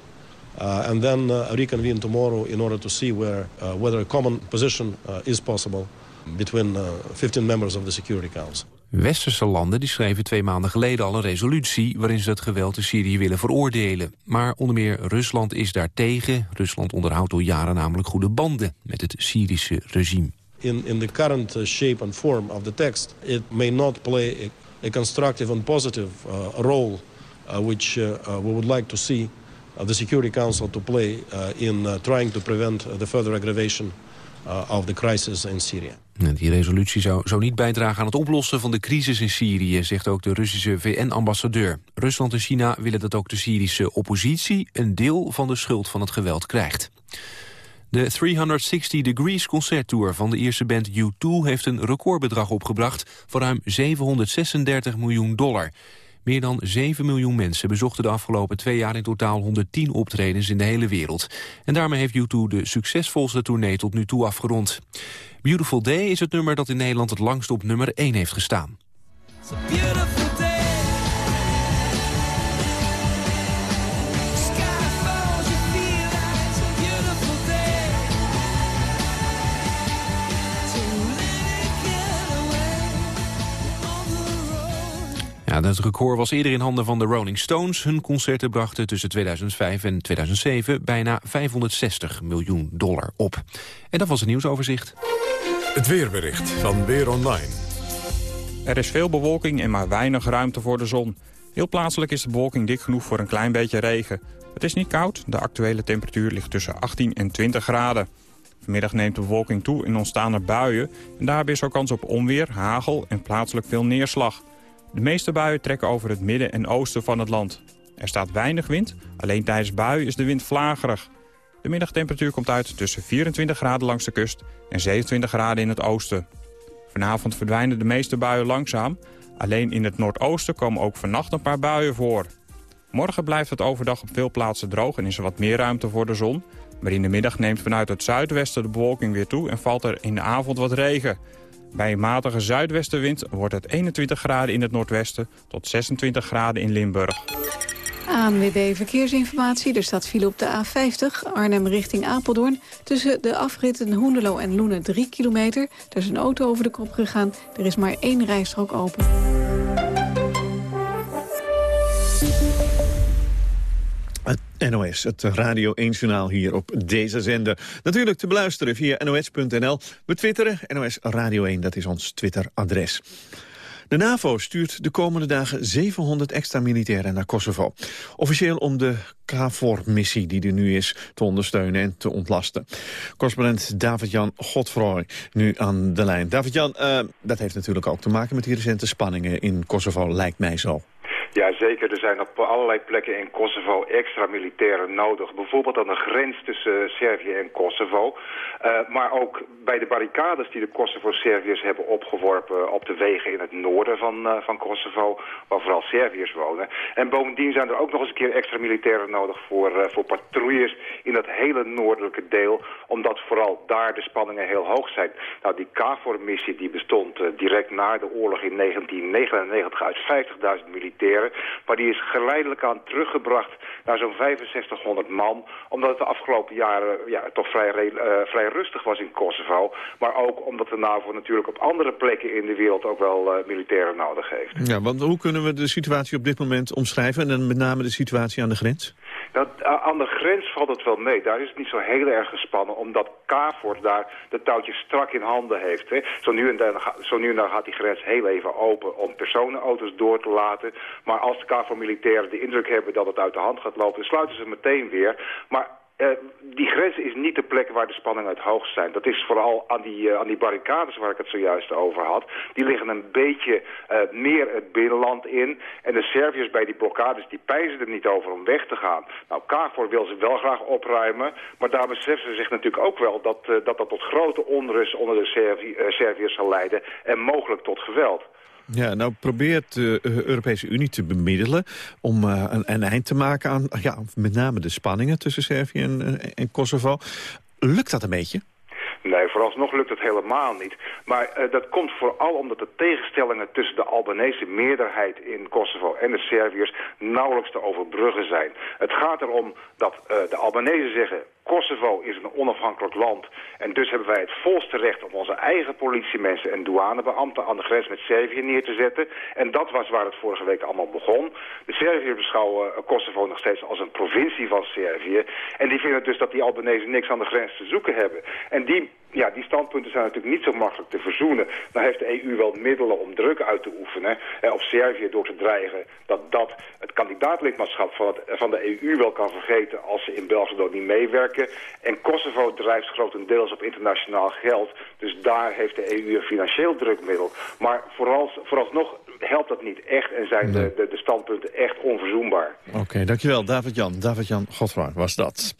and then reconvene tomorrow in order to see where, whether a common position is possible between 15 members of the Security Council. Westerse landen die schreven twee maanden geleden al een resolutie... waarin ze het geweld in Syrië willen veroordelen. Maar onder meer Rusland is daar tegen. Rusland onderhoudt al jaren namelijk goede banden met het Syrische regime. In, in the current uh, shape and form of the text... it may not play a, a constructive and positive uh, role... Uh, which uh, uh, we would like to see the Security Council to play... in trying to prevent the further aggravation of the crisis in Syria. Die resolutie zou zo niet bijdragen aan het oplossen van de crisis in Syrië, zegt ook de Russische VN-ambassadeur. Rusland en China willen dat ook de Syrische oppositie een deel van de schuld van het geweld krijgt. De 360 Degrees concerttour van de Ierse band U2 heeft een recordbedrag opgebracht van ruim 736 miljoen dollar. Meer dan 7 miljoen mensen bezochten de afgelopen twee jaar in totaal 110 optredens in de hele wereld. En daarmee heeft U2 de succesvolste tournee tot nu toe afgerond. Beautiful Day is het nummer dat in Nederland het langst op nummer 1 heeft gestaan. Ja, het record was eerder in handen van de Rolling Stones. Hun concerten brachten tussen 2005 en 2007 bijna 560 miljoen dollar op. En dat was het nieuwsoverzicht. Het weerbericht van Weer Online. Er is veel bewolking en maar weinig ruimte voor de zon. Heel plaatselijk is de bewolking dik genoeg voor een klein beetje regen. Het is niet koud, de actuele temperatuur ligt tussen 18 en 20 graden. Vanmiddag neemt de bewolking toe en ontstaan er buien... en daarbij is ook kans op onweer, hagel en plaatselijk veel neerslag. De meeste buien trekken over het midden en oosten van het land. Er staat weinig wind, alleen tijdens buien is de wind vlagerig. De middagtemperatuur komt uit tussen 24 graden langs de kust en 27 graden in het oosten. Vanavond verdwijnen de meeste buien langzaam. Alleen in het noordoosten komen ook vannacht een paar buien voor. Morgen blijft het overdag op veel plaatsen droog en is er wat meer ruimte voor de zon. Maar in de middag neemt vanuit het zuidwesten de bewolking weer toe en valt er in de avond wat regen. Bij een matige zuidwestenwind wordt het 21 graden in het noordwesten tot 26 graden in Limburg. ANWB Verkeersinformatie. Er staat file op de A50, Arnhem richting Apeldoorn. Tussen de afritten Hoendelo en Loenen 3 kilometer. Er is een auto over de kop gegaan. Er is maar één rijstrook open. Het NOS, het Radio 1-journaal hier op deze zender. Natuurlijk te beluisteren via nos.nl. We twitteren, NOS Radio 1, dat is ons Twitter-adres. De NAVO stuurt de komende dagen 700 extra militairen naar Kosovo. Officieel om de KFOR-missie die er nu is te ondersteunen en te ontlasten. Correspondent David-Jan Godfroy nu aan de lijn. David-Jan, uh, dat heeft natuurlijk ook te maken met die recente spanningen in Kosovo, lijkt mij zo. Ja, zeker. Er zijn op allerlei plekken in Kosovo extra militairen nodig. Bijvoorbeeld aan de grens tussen Servië en Kosovo. Uh, maar ook bij de barricades die de Kosovo-Serviërs hebben opgeworpen op de wegen in het noorden van, uh, van Kosovo, waar vooral Serviërs wonen. En bovendien zijn er ook nog eens een keer extra militairen nodig voor, uh, voor patrouilles in dat hele noordelijke deel, omdat vooral daar de spanningen heel hoog zijn. Nou, die KFOR-missie die bestond direct na de oorlog in 1999 uit 50.000 militairen. Maar die is geleidelijk aan teruggebracht naar zo'n 6500 man. Omdat het de afgelopen jaren ja, toch vrij, uh, vrij rustig was in Kosovo. Maar ook omdat de NAVO natuurlijk op andere plekken in de wereld ook wel uh, militairen nodig heeft. Ja, want hoe kunnen we de situatie op dit moment omschrijven? En met name de situatie aan de grens? Aan de grens valt het wel mee. Daar is het niet zo heel erg gespannen, omdat KFOR daar de touwtjes strak in handen heeft. Hè. Zo, nu en dan, zo nu en dan gaat die grens heel even open om personenauto's door te laten. Maar als de KFOR-militairen de indruk hebben dat het uit de hand gaat lopen, sluiten ze meteen weer. Maar uh, die grens is niet de plek waar de spanningen het hoogst zijn. Dat is vooral aan die, uh, aan die barricades waar ik het zojuist over had. Die liggen een beetje uh, meer het binnenland in. En de Serviërs bij die blokkades, die pijzen er niet over om weg te gaan. Nou, KFOR wil ze wel graag opruimen. Maar daar beseffen ze zich natuurlijk ook wel dat dat, dat tot grote onrust onder de Servi Serviërs zal leiden. En mogelijk tot geweld. Ja, nou probeert de Europese Unie te bemiddelen om uh, een, een, eind te maken aan ja, met name de spanningen tussen Servië en, en Kosovo. Lukt dat een beetje? Nee, vooralsnog lukt het helemaal niet. Maar dat komt vooral omdat de tegenstellingen tussen de Albanese meerderheid in Kosovo en de Serviërs nauwelijks te overbruggen zijn. Het gaat erom dat de Albanese zeggen Kosovo is een onafhankelijk land en dus hebben wij het volste recht om onze eigen politiemensen en douanebeambten aan de grens met Servië neer te zetten. En dat was waar het vorige week allemaal begon. De Serviërs beschouwen Kosovo nog steeds als een provincie van Servië. En die vinden dus dat die Albanese niks aan de grens te zoeken hebben. En die ja, die standpunten zijn natuurlijk niet zo makkelijk te verzoenen. Dan heeft de EU wel middelen om druk uit te oefenen eh, op Servië door te dreigen dat dat het kandidaatlidmaatschap van, het, van de EU wel kan vergeten als ze in België niet meewerken. En Kosovo drijft grotendeels op internationaal geld. Dus daar heeft de EU een financieel drukmiddel. Maar vooral, vooralsnog helpt dat niet echt en zijn de, de, de standpunten echt onverzoenbaar. Oké, dankjewel David-Jan. David-Jan Godfraar was dat.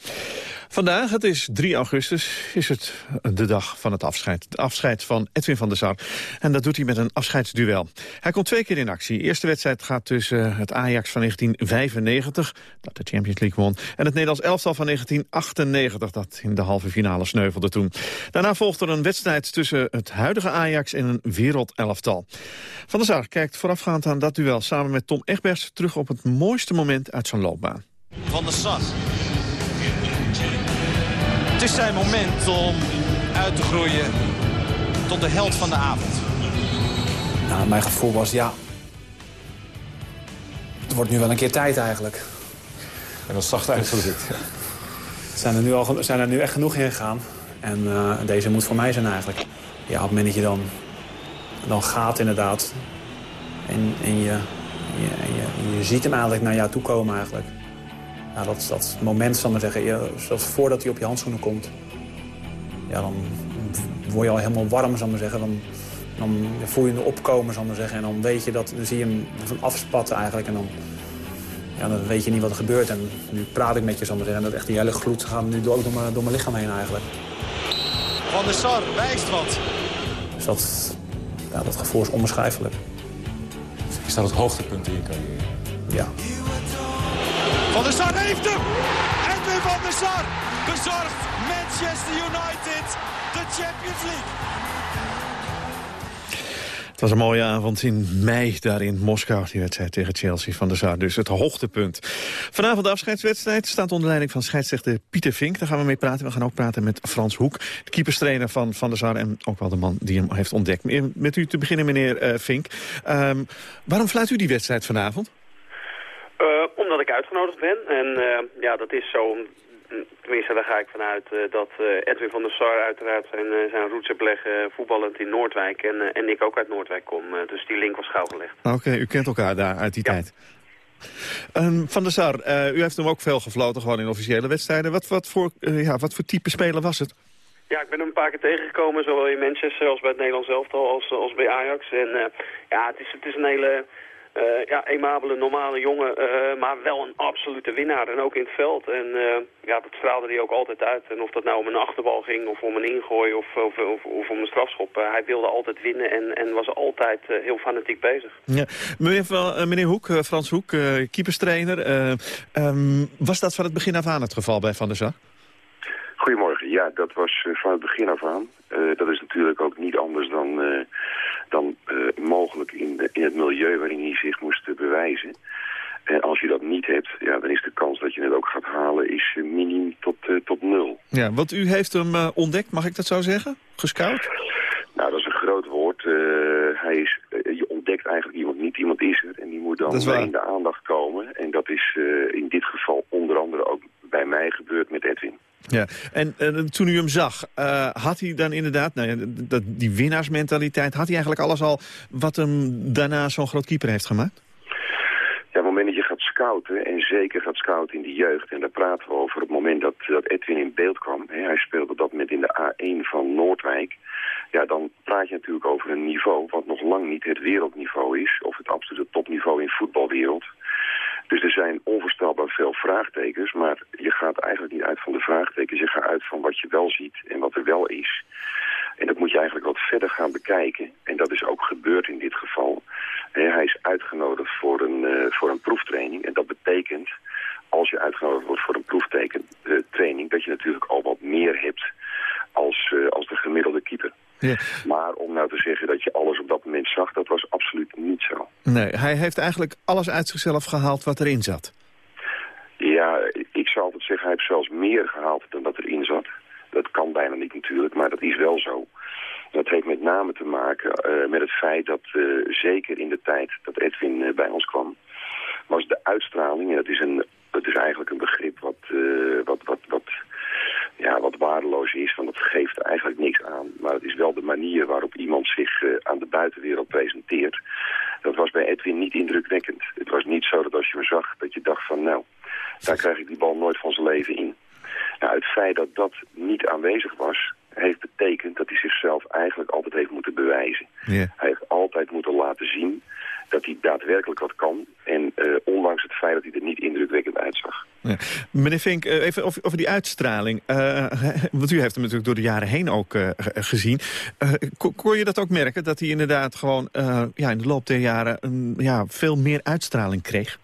Vandaag, het is 3 augustus, is het de dag van het afscheid. Het afscheid van Edwin van der Sar. En dat doet hij met een afscheidsduel. Hij komt twee keer in actie. De eerste wedstrijd gaat tussen het Ajax van 1995, dat de Champions League won... en het Nederlands elftal van 1998, dat in de halve finale sneuvelde toen. Daarna volgt er een wedstrijd tussen het huidige Ajax en een wereldelftal. Van der Sar kijkt voorafgaand aan dat duel samen met Tom Egbers... terug op het mooiste moment uit zijn loopbaan. Van der Sar. Het is zijn moment om uit te groeien tot de held van de avond. Nou, mijn gevoel was ja. Het wordt nu wel een keer tijd eigenlijk. En dat zacht uitgedrukt. zijn er nu, al, zijn er nu echt genoeg in gegaan. En uh, deze moet voor mij zijn eigenlijk. Ja, op het moment dat je dan, dan gaat inderdaad. En, en, je, je, en je, je ziet hem eigenlijk naar jou toe komen eigenlijk. Ja, dat, dat moment, zal maar zeggen, je, zoals voordat hij op je handschoenen komt... Ja, dan word je al helemaal warm, zal maar zeggen. Dan, dan voel je hem opkomen, zal maar zeggen. En dan weet je dat, dan zie je hem van afspatten eigenlijk. En dan, ja, dan weet je niet wat er gebeurt. En nu praat ik met je, zal maar zeggen. En dat echt die hele gloed gaat nu ook door mijn, door mijn lichaam heen eigenlijk. Van der Sar wijst wat. Dus dat, ja, dat gevoel is onbeschrijfelijk. Is dat het hoogtepunt in je carrière? Ja. Van der Sar heeft hem! Edwin van der Sar bezorgt Manchester United de Champions League. Het was een mooie avond in mei daar in Moskou. Die wedstrijd tegen Chelsea van der Sar. Dus het hoogtepunt. Vanavond de afscheidswedstrijd staat onder leiding van scheidsrechter Pieter Vink. Daar gaan we mee praten. We gaan ook praten met Frans Hoek. De keeperstrainer van Van der Sar en ook wel de man die hem heeft ontdekt. Met u te beginnen meneer uh, Vink. Um, waarom fluit u die wedstrijd vanavond? Uh, omdat ik uitgenodigd ben. En uh, ja, dat is zo Tenminste, daar ga ik vanuit uh, dat uh, Edwin van der Sar uiteraard zijn, zijn roots heeft leggen voetballend in Noordwijk. En, en ik ook uit Noordwijk kom. dus die link was gauw gelegd. Oké, u kent elkaar daar uit die ja. tijd. Um, van der Sar, u heeft hem ook veel gefloten gewoon in officiële wedstrijden. Wat, wat, voor, ja, wat voor type speler was het? Ja, ik ben hem een paar keer tegengekomen, zowel in Manchester als bij het Nederlands elftal als, als bij Ajax. En ja, het is, het is een hele uh, ja, eenmabele, normale jongen, uh, maar wel een absolute winnaar. En ook in het veld. En uh, ja, dat straalde hij ook altijd uit. En of dat nou om een achterbal ging, of om een ingooi, of, of, of, of om een strafschop. hij wilde altijd winnen en, en was altijd heel fanatiek bezig. Ja. Meneer, meneer Hoek, Frans Hoek, keeperstrainer. Um, was dat van het begin af aan het geval bij Van der Sar? Goedemorgen. Ja, dat was van het begin af aan. dat is natuurlijk ook niet anders dan dan uh, mogelijk in, de, in het milieu waarin hij zich moest bewijzen. En als je dat niet hebt, ja, dan is de kans dat je het ook gaat halen is uh, minim tot, uh, tot nul. Ja, want u heeft hem ontdekt, mag ik dat zo zeggen? Gescout? Nou, dat is een groot woord. hij is, je ontdekt eigenlijk iemand niet, iemand is er. En die moet dan in de aandacht komen. En dat is in dit geval onder andere ook bij mij gebeurd met Edwin. Ja, en, en toen u hem zag, uh, had hij dan inderdaad, nou die winnaarsmentaliteit... had hij eigenlijk alles al wat hem daarna zo'n groot keeper heeft gemaakt? Ja, op het moment dat je gaat scouten, en zeker gaat scouten in de jeugd... en daar praten we over het moment dat, dat Edwin in beeld kwam... Hè, hij speelde dat moment in de A1 van Noordwijk... ja, dan praat je natuurlijk over een niveau wat nog lang niet het wereldniveau is... of het absolute topniveau in voetbalwereld... Dus er zijn onvoorstelbaar veel vraagtekens, maar je gaat eigenlijk niet uit van de vraagtekens. Je gaat uit van wat je wel ziet en wat er wel is. En dat moet je eigenlijk wat verder gaan bekijken. En dat is ook gebeurd in dit geval. hij is uitgenodigd voor een, uh, voor een proeftraining. En dat betekent, als je uitgenodigd wordt voor een proeftraining... dat je natuurlijk al wat meer hebt als, uh, als de gemiddelde keeper. Ja. Maar om nou te zeggen dat je alles op dat moment zag, dat was absoluut niet zo. Nee, hij heeft eigenlijk alles uit zichzelf gehaald wat erin zat. Ja, ik zou altijd zeggen, hij heeft zelfs meer gehaald dan dat erin zat. Dat kan bijna niet natuurlijk, maar dat is wel zo. Dat heeft met name te maken uh, met het feit dat uh, zeker in de tijd dat Edwin uh, bij ons kwam... was de uitstraling, en dat is, een, dat is eigenlijk een begrip wat, wat, wat, wat ja, wat waardeloos is, want het geeft eigenlijk niks aan. Maar het is wel de manier waarop iemand zich uh, aan de buitenwereld presenteert. Dat was bij Edwin niet indrukwekkend. Het was niet zo dat als je hem zag, dat je dacht van nou, daar krijg ik die bal nooit van zijn leven in. Nou, het feit dat dat niet aanwezig was, heeft betekend dat hij zichzelf eigenlijk altijd heeft moeten bewijzen. Yeah. Hij heeft altijd moeten laten zien dat hij daadwerkelijk wat kan. En uh, ondanks het feit dat hij er niet indrukwekkend uitzag. Ja. Meneer Vink, uh, even over, die uitstraling. Uh, want u heeft hem natuurlijk door de jaren heen ook gezien. kon je dat ook merken, dat hij inderdaad gewoon ja, in de loop der jaren ja, veel meer uitstraling kreeg?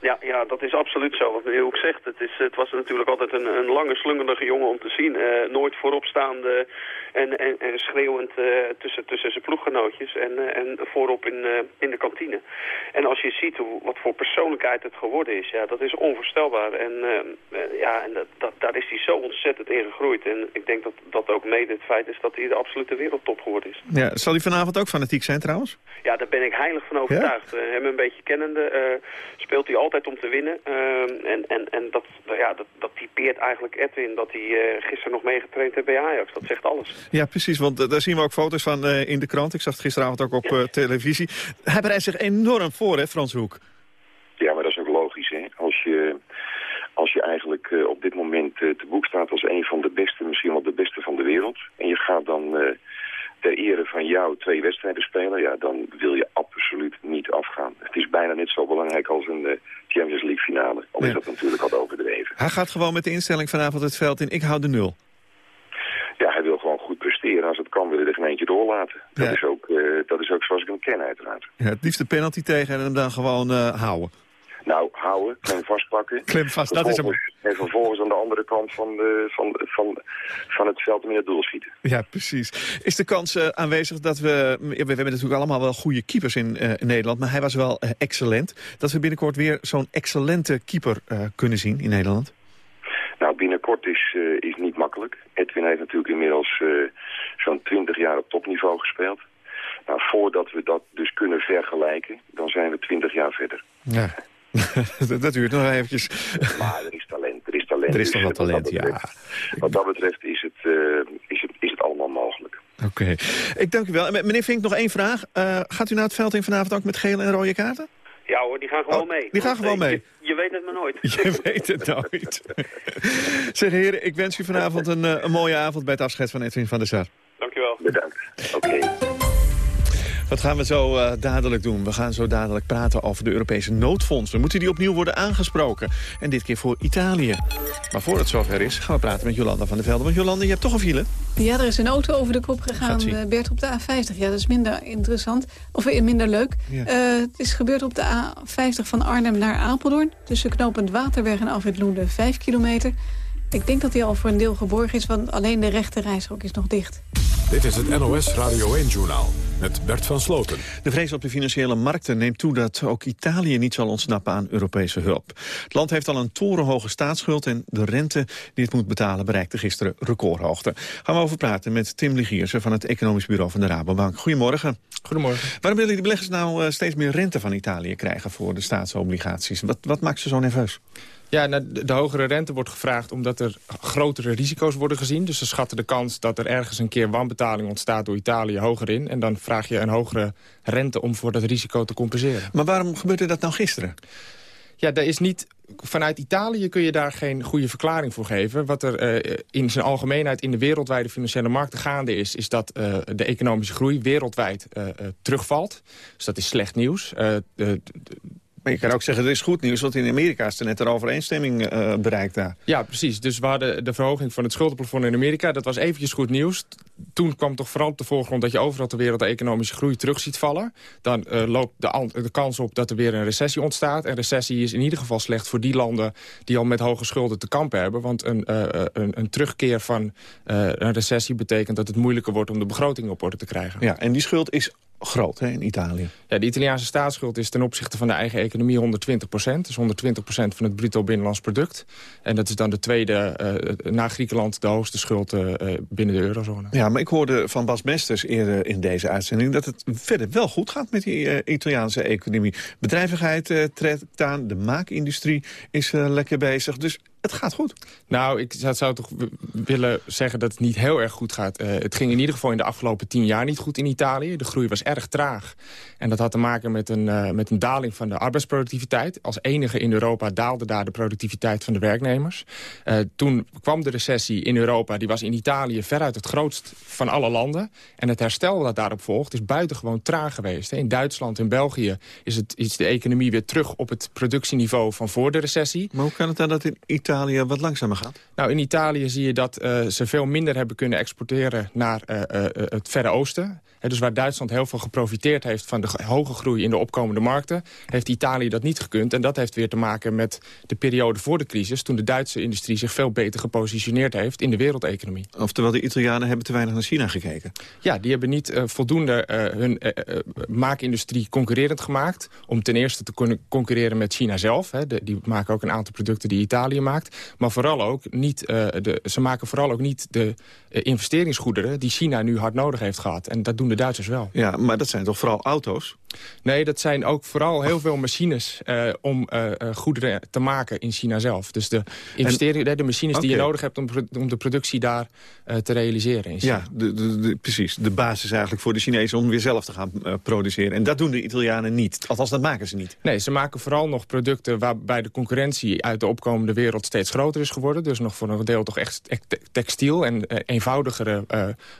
Ja, ja, dat is absoluut zo. Wat meneer ook zegt, het, is, het was natuurlijk altijd een, een lange, slungerige jongen om te zien. Uh, nooit vooropstaande en, en, en schreeuwend uh, tussen, tussen zijn ploeggenootjes en, uh, en voorop in, in de kantine. En als je ziet hoe, wat voor persoonlijkheid het geworden is, ja, dat is onvoorstelbaar. En, ja, en dat, dat, daar is hij zo ontzettend in gegroeid. En ik denk dat dat ook mede het feit is dat hij de absolute wereldtop geworden is. Ja, zal hij vanavond ook fanatiek zijn trouwens? Ja, daar ben ik heilig van overtuigd. Ja? hem een beetje kennende speelt hij altijd altijd om te winnen. Ehm, en en, en dat, ja, dat, dat typeert eigenlijk Edwin, dat hij uh, gisteren nog meegetraind heeft bij Ajax. Dat zegt alles. Ja, precies, want uh, daar zien we ook foto's van uh, in de krant. Ik zag het gisteravond ook op ja. televisie. Hij bereidt zich enorm voor, hè, Frans Hoek? Ja, maar dat is ook logisch, hè. Als je, als je eigenlijk op dit moment te boek staat als een van de beste, misschien wel de beste van de wereld... en je gaat dan ter ere van jou twee wedstrijden spelen, ja, dan wil je absoluut niet afgaan. Het is bijna net zo belangrijk als een uh, Champions League finale. Al is ja. dat natuurlijk al overdreven. Hij gaat gewoon met de instelling vanavond het veld in. Ik hou de nul. Ja, hij wil gewoon goed presteren. Als het kan wil hij er geen eentje doorlaten. Dat, is ook, uh, dat is ook zoals ik hem ken uiteraard. Ja, het liefst de penalty tegen en hem dan gewoon uh, houden. Nou, houden, klem vastpakken. Klem vast, dat is hem. En vervolgens aan de andere kant van, de, van, van, van het veld meer doel schieten. Ja, precies. Is de kans uh, aanwezig dat we... We hebben natuurlijk allemaal wel goede keepers in, uh, in Nederland... maar hij was wel uh, excellent. Dat we binnenkort weer zo'n excellente keeper kunnen zien in Nederland? Nou, binnenkort is, is niet makkelijk. Edwin heeft natuurlijk inmiddels zo'n 20 jaar op topniveau gespeeld. Nou, voordat we dat dus kunnen vergelijken, dan zijn we 20 jaar verder. Ja. dat duurt nog eventjes. Maar er is talent, er is talent. Er is toch dus wat talent, wat betreft, ja. Wat dat betreft is het, uh, is het, is het allemaal mogelijk. Oké. Okay. Ik dank u wel. Meneer Vink, nog één vraag. Uh, gaat u naar het veld in vanavond ook met gele en rode kaarten? Ja hoor, die gaan gewoon oh, mee. Die gaan gewoon mee? Je, je, weet het maar nooit. Je weet het nooit. zeg heren, ik wens u vanavond een, uh, een mooie avond bij het afscheid van Edwin van der Sar. Dankjewel. Bedankt. Oké. Okay. Wat gaan we zo uh, dadelijk doen? We gaan zo dadelijk praten over de Europese noodfondsen. Moeten die opnieuw worden aangesproken? En dit keer voor Italië. Maar voor het zover is, gaan we praten met Jolanda van der Velde. Want Jolanda, je hebt toch een file? Ja, er is een auto over de kop gegaan, uh, Bert, op de A50. Ja, dat is minder interessant, of minder leuk. Ja. Uh, het is gebeurd op de A50 van Arnhem naar Apeldoorn. Tussen knooppunt Waterberg en Alfred Loende, 5 kilometer. Ik denk dat hij al voor een deel geborgen is, want alleen de rechte reishok is nog dicht. Dit is het NOS Radio 1-journaal met Bert van Sloten. De vrees op de financiële markten neemt toe dat ook Italië niet zal ontsnappen aan Europese hulp. Het land heeft al een torenhoge staatsschuld en de rente die het moet betalen bereikte gisteren recordhoogte. Gaan we over praten met Tim Ligiersen van het Economisch Bureau van de Rabobank. Goedemorgen. Goedemorgen. Waarom willen die beleggers nou steeds meer rente van Italië krijgen voor de staatsobligaties? Wat, wat maakt ze zo nerveus? Ja, nou, de, de hogere rente wordt gevraagd omdat er grotere risico's worden gezien. Dus ze schatten de kans dat er ergens een keer wanbetaling ontstaat door Italië hoger in. En dan vraag je een hogere rente om voor dat risico te compenseren. Maar waarom gebeurde dat nou gisteren? Ja, daar is niet vanuit Italië kun je daar geen goede verklaring voor geven. Wat er uh, in zijn algemeenheid in de wereldwijde financiële markten gaande is... is dat uh, de economische groei wereldwijd uh, terugvalt. Dus dat is slecht nieuws. De, maar je kan ook zeggen, er is goed nieuws, want in Amerika is er net een overeenstemming uh, bereikt daar. Ja, precies. Dus we hadden de verhoging van het schuldenplafond in Amerika. Dat was eventjes goed nieuws. Toen kwam toch vooral op de voorgrond dat je overal ter wereld de economische groei terug ziet vallen. Dan uh, loopt de, de, kans op dat er weer een recessie ontstaat. En recessie is in ieder geval slecht voor die landen die al met hoge schulden te kampen hebben. Want een, uh, een, een, terugkeer van een recessie betekent dat het moeilijker wordt om de begroting op orde te krijgen. Ja, en die schuld is groot hè, in Italië. Ja, de Italiaanse staatsschuld is ten opzichte van de eigen economie 120 procent. Dus 120 procent van het bruto binnenlands product. En dat is dan de tweede, uh, na Griekenland, de hoogste schuld uh, binnen de eurozone. Ja, maar ik hoorde van Bas Mesters eerder in deze uitzending... dat het verder wel goed gaat met die uh, Italiaanse economie. Bedrijvigheid trekt aan, de maakindustrie is lekker bezig. Dus het gaat goed. Nou, ik zou, zou toch willen zeggen dat het niet heel erg goed gaat. Uh, het ging in ieder geval in de afgelopen tien jaar niet goed in Italië. De groei was erg traag. En dat had te maken met een, uh, met een daling van de arbeidsproductiviteit. Als enige in Europa daalde daar de productiviteit van de werknemers. Uh, toen kwam de recessie in Europa. Die was in Italië veruit het grootst van alle landen. En het herstel dat daarop volgt is buitengewoon traag geweest. In Duitsland en België is, het, is de economie weer terug op het productieniveau van voor de recessie. Maar hoe kan het dan dat in Italië Italië wat langzamer gaat? Nou, in Italië zie je dat uh, ze veel minder hebben kunnen exporteren naar uh, uh, het Verre Oosten. Dus waar Duitsland heel veel geprofiteerd heeft van de hoge groei in de opkomende markten... heeft Italië dat niet gekund. En dat heeft weer te maken met de periode voor de crisis... toen de Duitse industrie zich veel beter gepositioneerd heeft in de wereldeconomie. Oftewel, de Italianen hebben te weinig naar China gekeken? Ja, die hebben niet voldoende hun maakindustrie concurrerend gemaakt... om ten eerste te kunnen concurreren met China zelf. De, die maken ook een aantal producten die Italië maakt. Maar vooral ook niet, de, ze maken vooral ook niet de investeringsgoederen... die China nu hard nodig heeft gehad. En dat doen de Duitsers wel. Ja, maar dat zijn toch vooral auto's? Nee, dat zijn ook vooral heel veel machines uh, om goederen te maken in China zelf. Dus de, investeringen, en, de machines okay. die je nodig hebt om, om de productie daar te realiseren. In China. Ja, de, de, precies. De basis eigenlijk voor de Chinezen om weer zelf te gaan produceren. En dat doen de Italianen niet. Althans, dat maken ze niet. Nee, ze maken vooral nog producten waarbij de concurrentie uit de opkomende wereld steeds groter is geworden. Dus nog voor een deel toch echt textiel en eenvoudigere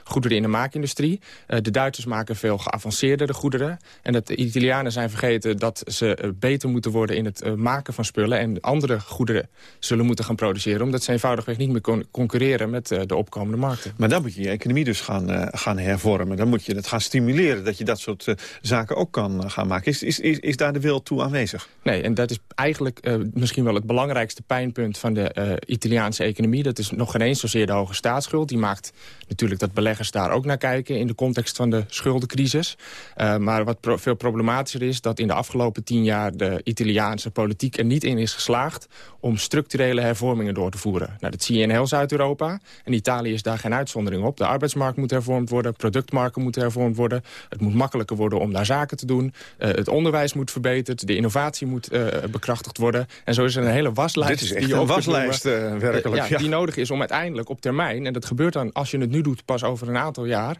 goederen in de maakindustrie. De Duitsers maken veel geavanceerdere goederen. En dat dat de Italianen zijn vergeten dat ze beter moeten worden in het maken van spullen... en andere goederen zullen moeten gaan produceren... omdat ze eenvoudigweg niet meer concurreren met de opkomende markten. Maar dan moet je je economie dus gaan, gaan hervormen. Dan moet je het gaan stimuleren dat je dat soort zaken ook kan gaan maken. Is, is, is, is daar de wil toe aanwezig? Nee, en dat is eigenlijk misschien wel het belangrijkste pijnpunt van de Italiaanse economie. Dat is nog geen eens zozeer de hoge staatsschuld. Die maakt natuurlijk dat beleggers daar ook naar kijken... in de context van de schuldencrisis. Uh, maar wat pro problematischer is... dat in de afgelopen tien jaar de Italiaanse politiek er niet in is geslaagd... om structurele hervormingen door te voeren. Nou, dat zie je in heel Zuid-Europa. En Italië is daar geen uitzondering op. De arbeidsmarkt moet hervormd worden, productmarkten moeten hervormd worden. Het moet makkelijker worden om daar zaken te doen. Uh, het onderwijs moet verbeterd, de innovatie moet uh, bekrachtigd worden. En zo is er een hele waslijst... Dit is echt die een waslijst, werkelijk. Ja, Die nodig is om uiteindelijk op termijn... en dat gebeurt dan als je het nu doet pas over een aantal jaar...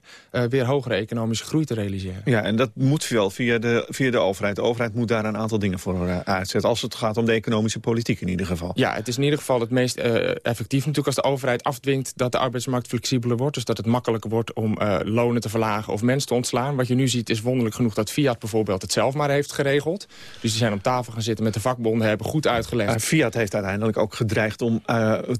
Weer hogere economische groei te realiseren. Ja, en dat moet wel via de, via de overheid. De overheid moet daar een aantal dingen voor uh, uitzetten. Als het gaat om de economische politiek in ieder geval. Ja, het is in ieder geval het meest uh, effectief natuurlijk als de overheid afdwingt... dat de arbeidsmarkt flexibeler wordt. Dus dat het makkelijker wordt om lonen te verlagen of mensen te ontslaan. Wat je nu ziet is wonderlijk genoeg dat Fiat bijvoorbeeld het zelf maar heeft geregeld. Dus die zijn op tafel gaan zitten met de vakbonden, hebben goed uitgelegd. Fiat heeft uiteindelijk ook gedreigd om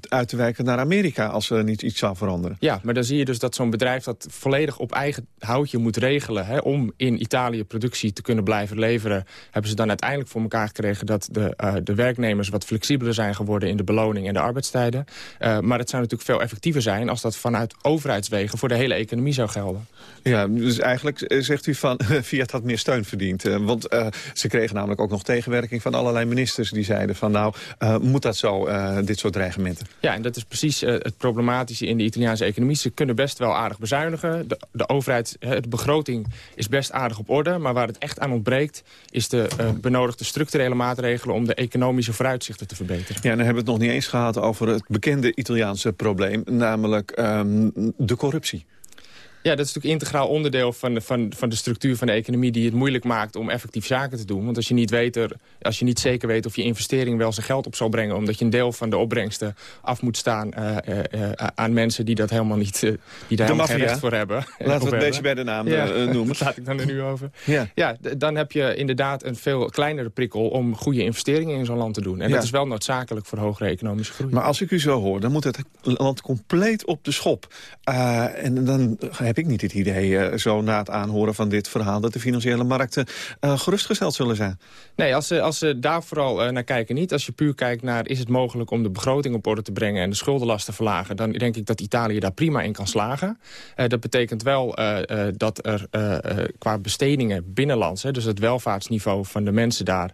uit te wijken naar Amerika... als er niet iets zou veranderen. Ja, maar dan zie je dus dat zo'n bedrijf dat volledig op eigen houtje moet regelen... Hè, om in Italië productie te kunnen blijven leveren... hebben ze dan uiteindelijk voor elkaar gekregen... dat de, uh, de werknemers wat flexibeler zijn geworden in de beloning en de arbeidstijden. Uh, maar het zou natuurlijk veel effectiever zijn... als dat vanuit overheidswegen voor de hele economie zou gelden. Ja, dus eigenlijk eh, zegt u van Fiat had meer steun verdiend. Want ze kregen namelijk ook nog tegenwerking van allerlei ministers... die zeiden van nou, moet dat zo, dit soort dreigementen? Ja, en dat is precies het problematische in de Italiaanse economie. Ze kunnen best wel aardig bezuinigen. De, de overheid, de begroting is best aardig op orde. Maar waar het echt aan ontbreekt... is de uh, benodigde structurele maatregelen... om de economische vooruitzichten te verbeteren. Ja, en dan hebben we het nog niet eens gehad over het bekende Italiaanse probleem. Namelijk um, de corruptie. Ja, dat is natuurlijk integraal onderdeel van de, van, van de structuur van de economie... die het moeilijk maakt om effectief zaken te doen. Want als je niet, weet er, als je niet zeker weet of je investering wel zijn geld op zal brengen... omdat je een deel van de opbrengsten af moet staan uh, uh, aan mensen... die dat helemaal niet, die daar helemaal geen recht voor hebben. Laten we het deze bij de naam ja, noemen. Dat laat ik dan er nu over. Ja. ja, dan heb je inderdaad een veel kleinere prikkel... om goede investeringen in zo'n land te doen. En ja. dat is wel noodzakelijk voor hogere economische groei. Maar als ik u zo hoor, dan moet het land compleet op de schop. en dan heb ik niet het idee, uh, zo na het aanhoren van dit verhaal... dat de financiële markten uh, gerustgesteld zullen zijn. Nee, als ze, als ze daar vooral uh, naar kijken niet. Als je puur kijkt naar is het mogelijk om de begroting op orde te brengen... en de schuldenlast te verlagen, dan denk ik dat Italië daar prima in kan slagen. dat betekent wel dat er qua bestedingen binnenlands... Dus het welvaartsniveau van de mensen daar...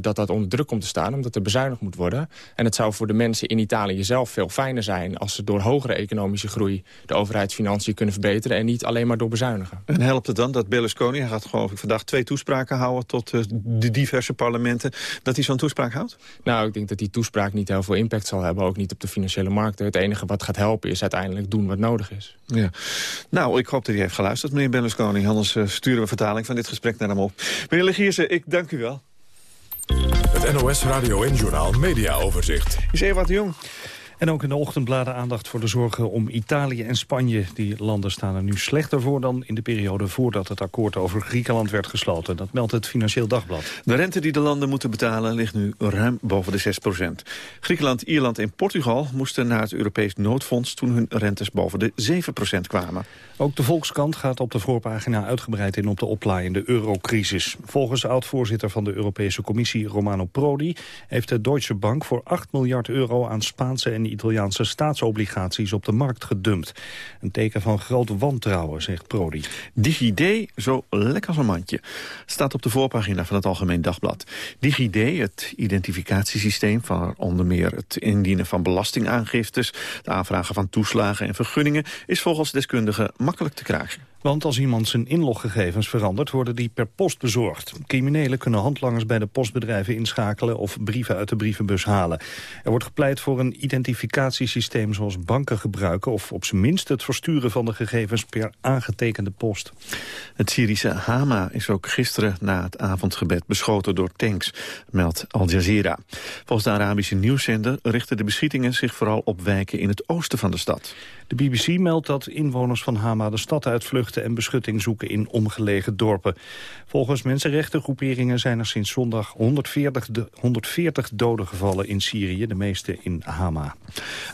dat dat onder druk komt te staan, omdat er bezuinigd moet worden. En het zou voor de mensen in Italië zelf veel fijner zijn... als ze door hogere economische groei de overheidsfinanciën kunnen verbeteren... en niet alleen maar door bezuinigen. En helpt het dan dat Berlusconi, hij gaat geloof ik vandaag twee toespraken houden... tot uh, de diverse parlementen, dat hij zo'n toespraak houdt? Nou, ik denk dat die toespraak niet heel veel impact zal hebben. Ook niet op de financiële markten. Het enige wat gaat helpen is uiteindelijk doen wat nodig is. Ja. Nou, ik hoop dat hij heeft geluisterd, meneer Berlusconi. Anders uh, sturen we vertaling van dit gesprek naar hem op. Meneer Legierse, ik dank u wel. Het NOS Radio en Journal Media Overzicht. Is Eva de Jong. En ook in de ochtendbladen aandacht voor de zorgen om Italië en Spanje. Die landen staan er nu slechter voor dan in de periode voordat het akkoord over Griekenland werd gesloten. Dat meldt het Financieel Dagblad. De rente die de landen moeten betalen ligt nu ruim boven de 6% Griekenland, Ierland en Portugal moesten naar het Europees noodfonds toen hun rentes boven de 7% kwamen. Ook de Volkskrant gaat op de voorpagina uitgebreid in op de oplaaiende eurocrisis. Volgens oud-voorzitter van de Europese Commissie Romano Prodi... heeft de Deutsche Bank voor 8 miljard euro aan Spaanse en Italiaanse staatsobligaties op de markt gedumpt. Een teken van groot wantrouwen, zegt Prodi. DigiD, zo lekker als een mandje, staat op de voorpagina van het Algemeen Dagblad. DigiD, het identificatiesysteem van onder meer het indienen van belastingaangiftes, de aanvragen van toeslagen en vergunningen, is volgens deskundigen makkelijk te krijgen. Want als iemand zijn inloggegevens verandert, worden die per post bezorgd. Criminelen kunnen handlangers bij de postbedrijven inschakelen of brieven uit de brievenbus halen. Er wordt gepleit voor een identificatiesysteem zoals banken gebruiken... of op zijn minst het versturen van de gegevens per aangetekende post. Het Syrische Hama is ook gisteren na het avondgebed beschoten door tanks, meldt Al Jazeera. Volgens de Arabische nieuwszender richten de beschietingen zich vooral op wijken in het oosten van de stad. De BBC meldt dat inwoners van Hama de stad uitvluchten en beschutting zoeken in omgelegen dorpen. Volgens mensenrechtengroeperingen zijn er sinds zondag 140, 140 doden gevallen in Syrië, de meeste in Hama.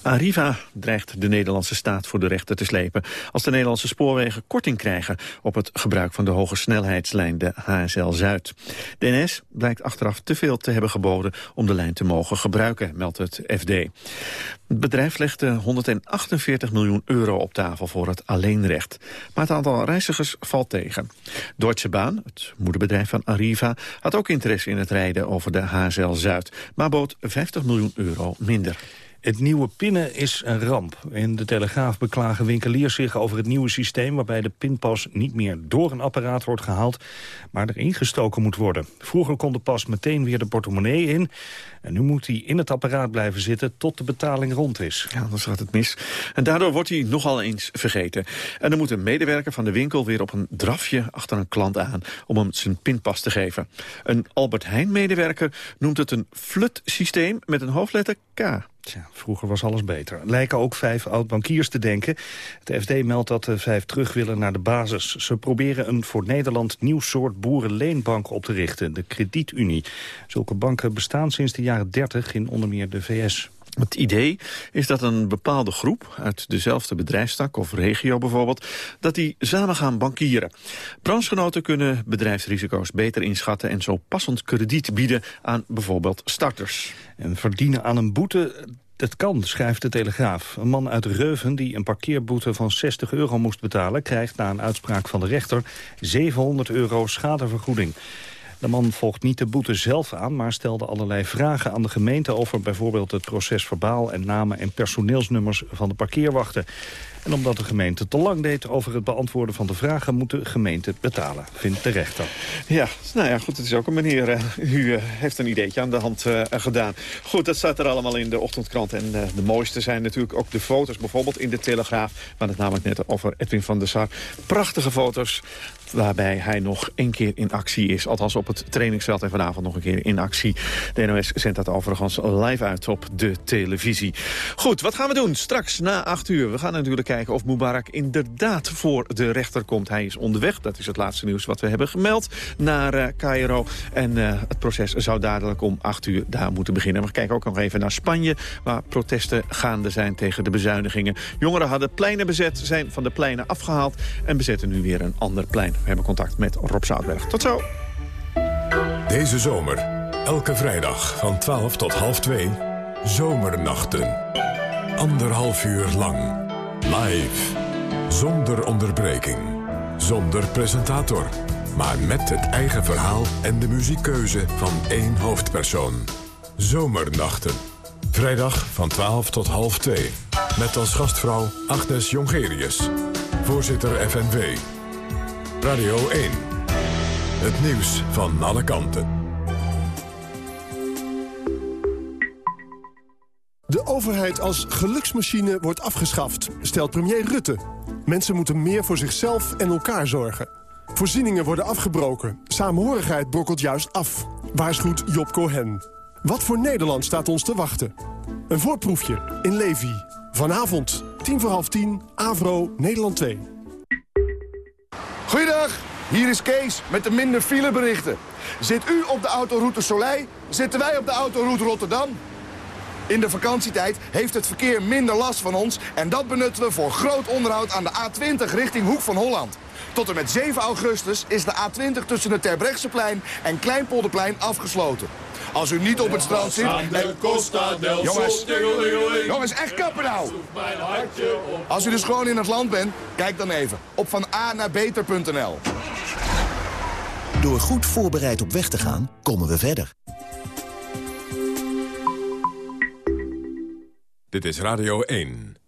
Arriva dreigt de Nederlandse staat voor de rechter te slepen als de Nederlandse spoorwegen korting krijgen op het gebruik van de hoge snelheidslijn, de HSL Zuid. De blijkt achteraf te veel te hebben geboden om de lijn te mogen gebruiken, meldt het FD. Het bedrijf legde 148 miljoen euro op tafel voor het alleenrecht. Maar het aantal reizigers valt tegen. Deutsche Bahn, het moederbedrijf van Arriva, had ook interesse in het rijden over de HSL Zuid, maar bood 50 miljoen euro minder. Het nieuwe pinnen is een ramp. In de Telegraaf beklagen winkeliers zich over het nieuwe systeem... waarbij de pinpas niet meer door een apparaat wordt gehaald... maar erin gestoken moet worden. Vroeger kon de pas meteen weer de portemonnee in... en nu moet hij in het apparaat blijven zitten tot de betaling rond is. Ja, dan gaat het mis. En daardoor wordt hij nogal eens vergeten. En dan moet een medewerker van de winkel weer op een drafje achter een klant aan... om hem zijn pinpas te geven. Een Albert Heijn-medewerker noemt het een flut-systeem met een hoofdletter K. Tja, vroeger was alles beter. Lijken ook vijf oud-bankiers te denken. Het FD meldt dat de vijf terug willen naar de basis. Ze proberen een voor Nederland nieuw soort boerenleenbank op te richten, de Kredietunie. Zulke banken bestaan sinds de jaren 30 in onder meer de VS. Het idee is dat een bepaalde groep uit dezelfde bedrijfstak of regio bijvoorbeeld, dat die samen gaan bankieren. Branchegenoten kunnen bedrijfsrisico's beter inschatten en zo passend krediet bieden aan bijvoorbeeld starters. En verdienen aan een boete, het kan, schrijft de Telegraaf. Een man uit Reuven die een parkeerboete van 60 euro moest betalen... krijgt na een uitspraak van de rechter 700 euro schadevergoeding. De man volgt niet de boete zelf aan, maar stelde allerlei vragen aan de gemeente... over bijvoorbeeld het proces verbaal en namen en personeelsnummers van de parkeerwachten. En omdat de gemeente te lang deed over het beantwoorden van de vragen... moet de gemeente betalen, vindt de rechter. Ja, nou ja, goed, het is ook een meneer. Uh, u uh, heeft een ideetje aan de hand uh, gedaan. Goed, dat staat er allemaal in de ochtendkrant. En de mooiste zijn natuurlijk ook de foto's, bijvoorbeeld in de Telegraaf. We het namelijk net over Edwin van der Sar. Prachtige foto's waarbij hij nog één keer in actie is. Althans op het trainingsveld en vanavond nog een keer in actie. De NOS zendt dat overigens live uit op de televisie. Goed, wat gaan we doen? Straks na acht uur. We gaan natuurlijk kijken of Mubarak inderdaad voor de rechter komt. Hij is onderweg, dat is het laatste nieuws wat we hebben gemeld, naar uh, Cairo. En uh, het proces zou dadelijk om acht uur daar moeten beginnen. We kijken ook nog even naar Spanje, waar protesten gaande zijn tegen de bezuinigingen. Jongeren hadden pleinen bezet, zijn van de pleinen afgehaald en bezetten nu weer een ander plein. We hebben contact met Rob Zoutberg. Tot zo. Deze zomer, elke vrijdag van 12 tot half 2, Zomernachten. Anderhalf uur lang. Live. Zonder onderbreking. Zonder presentator. Maar met het eigen verhaal en de muziekkeuze van één hoofdpersoon. Zomernachten. Vrijdag van 12 tot half 2. Met als gastvrouw Agnes Jongerius. Voorzitter FNV. Radio 1. Het nieuws van alle kanten. De overheid als geluksmachine wordt afgeschaft, stelt premier Rutte. Mensen moeten meer voor zichzelf en elkaar zorgen. Voorzieningen worden afgebroken. Samenhorigheid brokkelt juist af. Waarschuwt Job Cohen. Wat voor Nederland staat ons te wachten? Een voorproefje in Levi. Vanavond, tien voor half tien, Avro, Nederland 2. Goeiedag, hier is Kees met de minder fileberichten. Zit u op de autoroute Soleil, zitten wij op de autoroute Rotterdam. In de vakantietijd heeft het verkeer minder last van ons... en dat benutten we voor groot onderhoud aan de A20 richting Hoek van Holland. Tot en met 7 augustus is de A20 tussen het Terbrechtseplein en Kleinpolderplein afgesloten. Als u niet op het strand zit... En... Jongens, jongens, echt kappen nou! Als u dus gewoon in het land bent, kijk dan even op van A naar beter.nl. Door goed voorbereid op weg te gaan, komen we verder. Dit is Radio 1.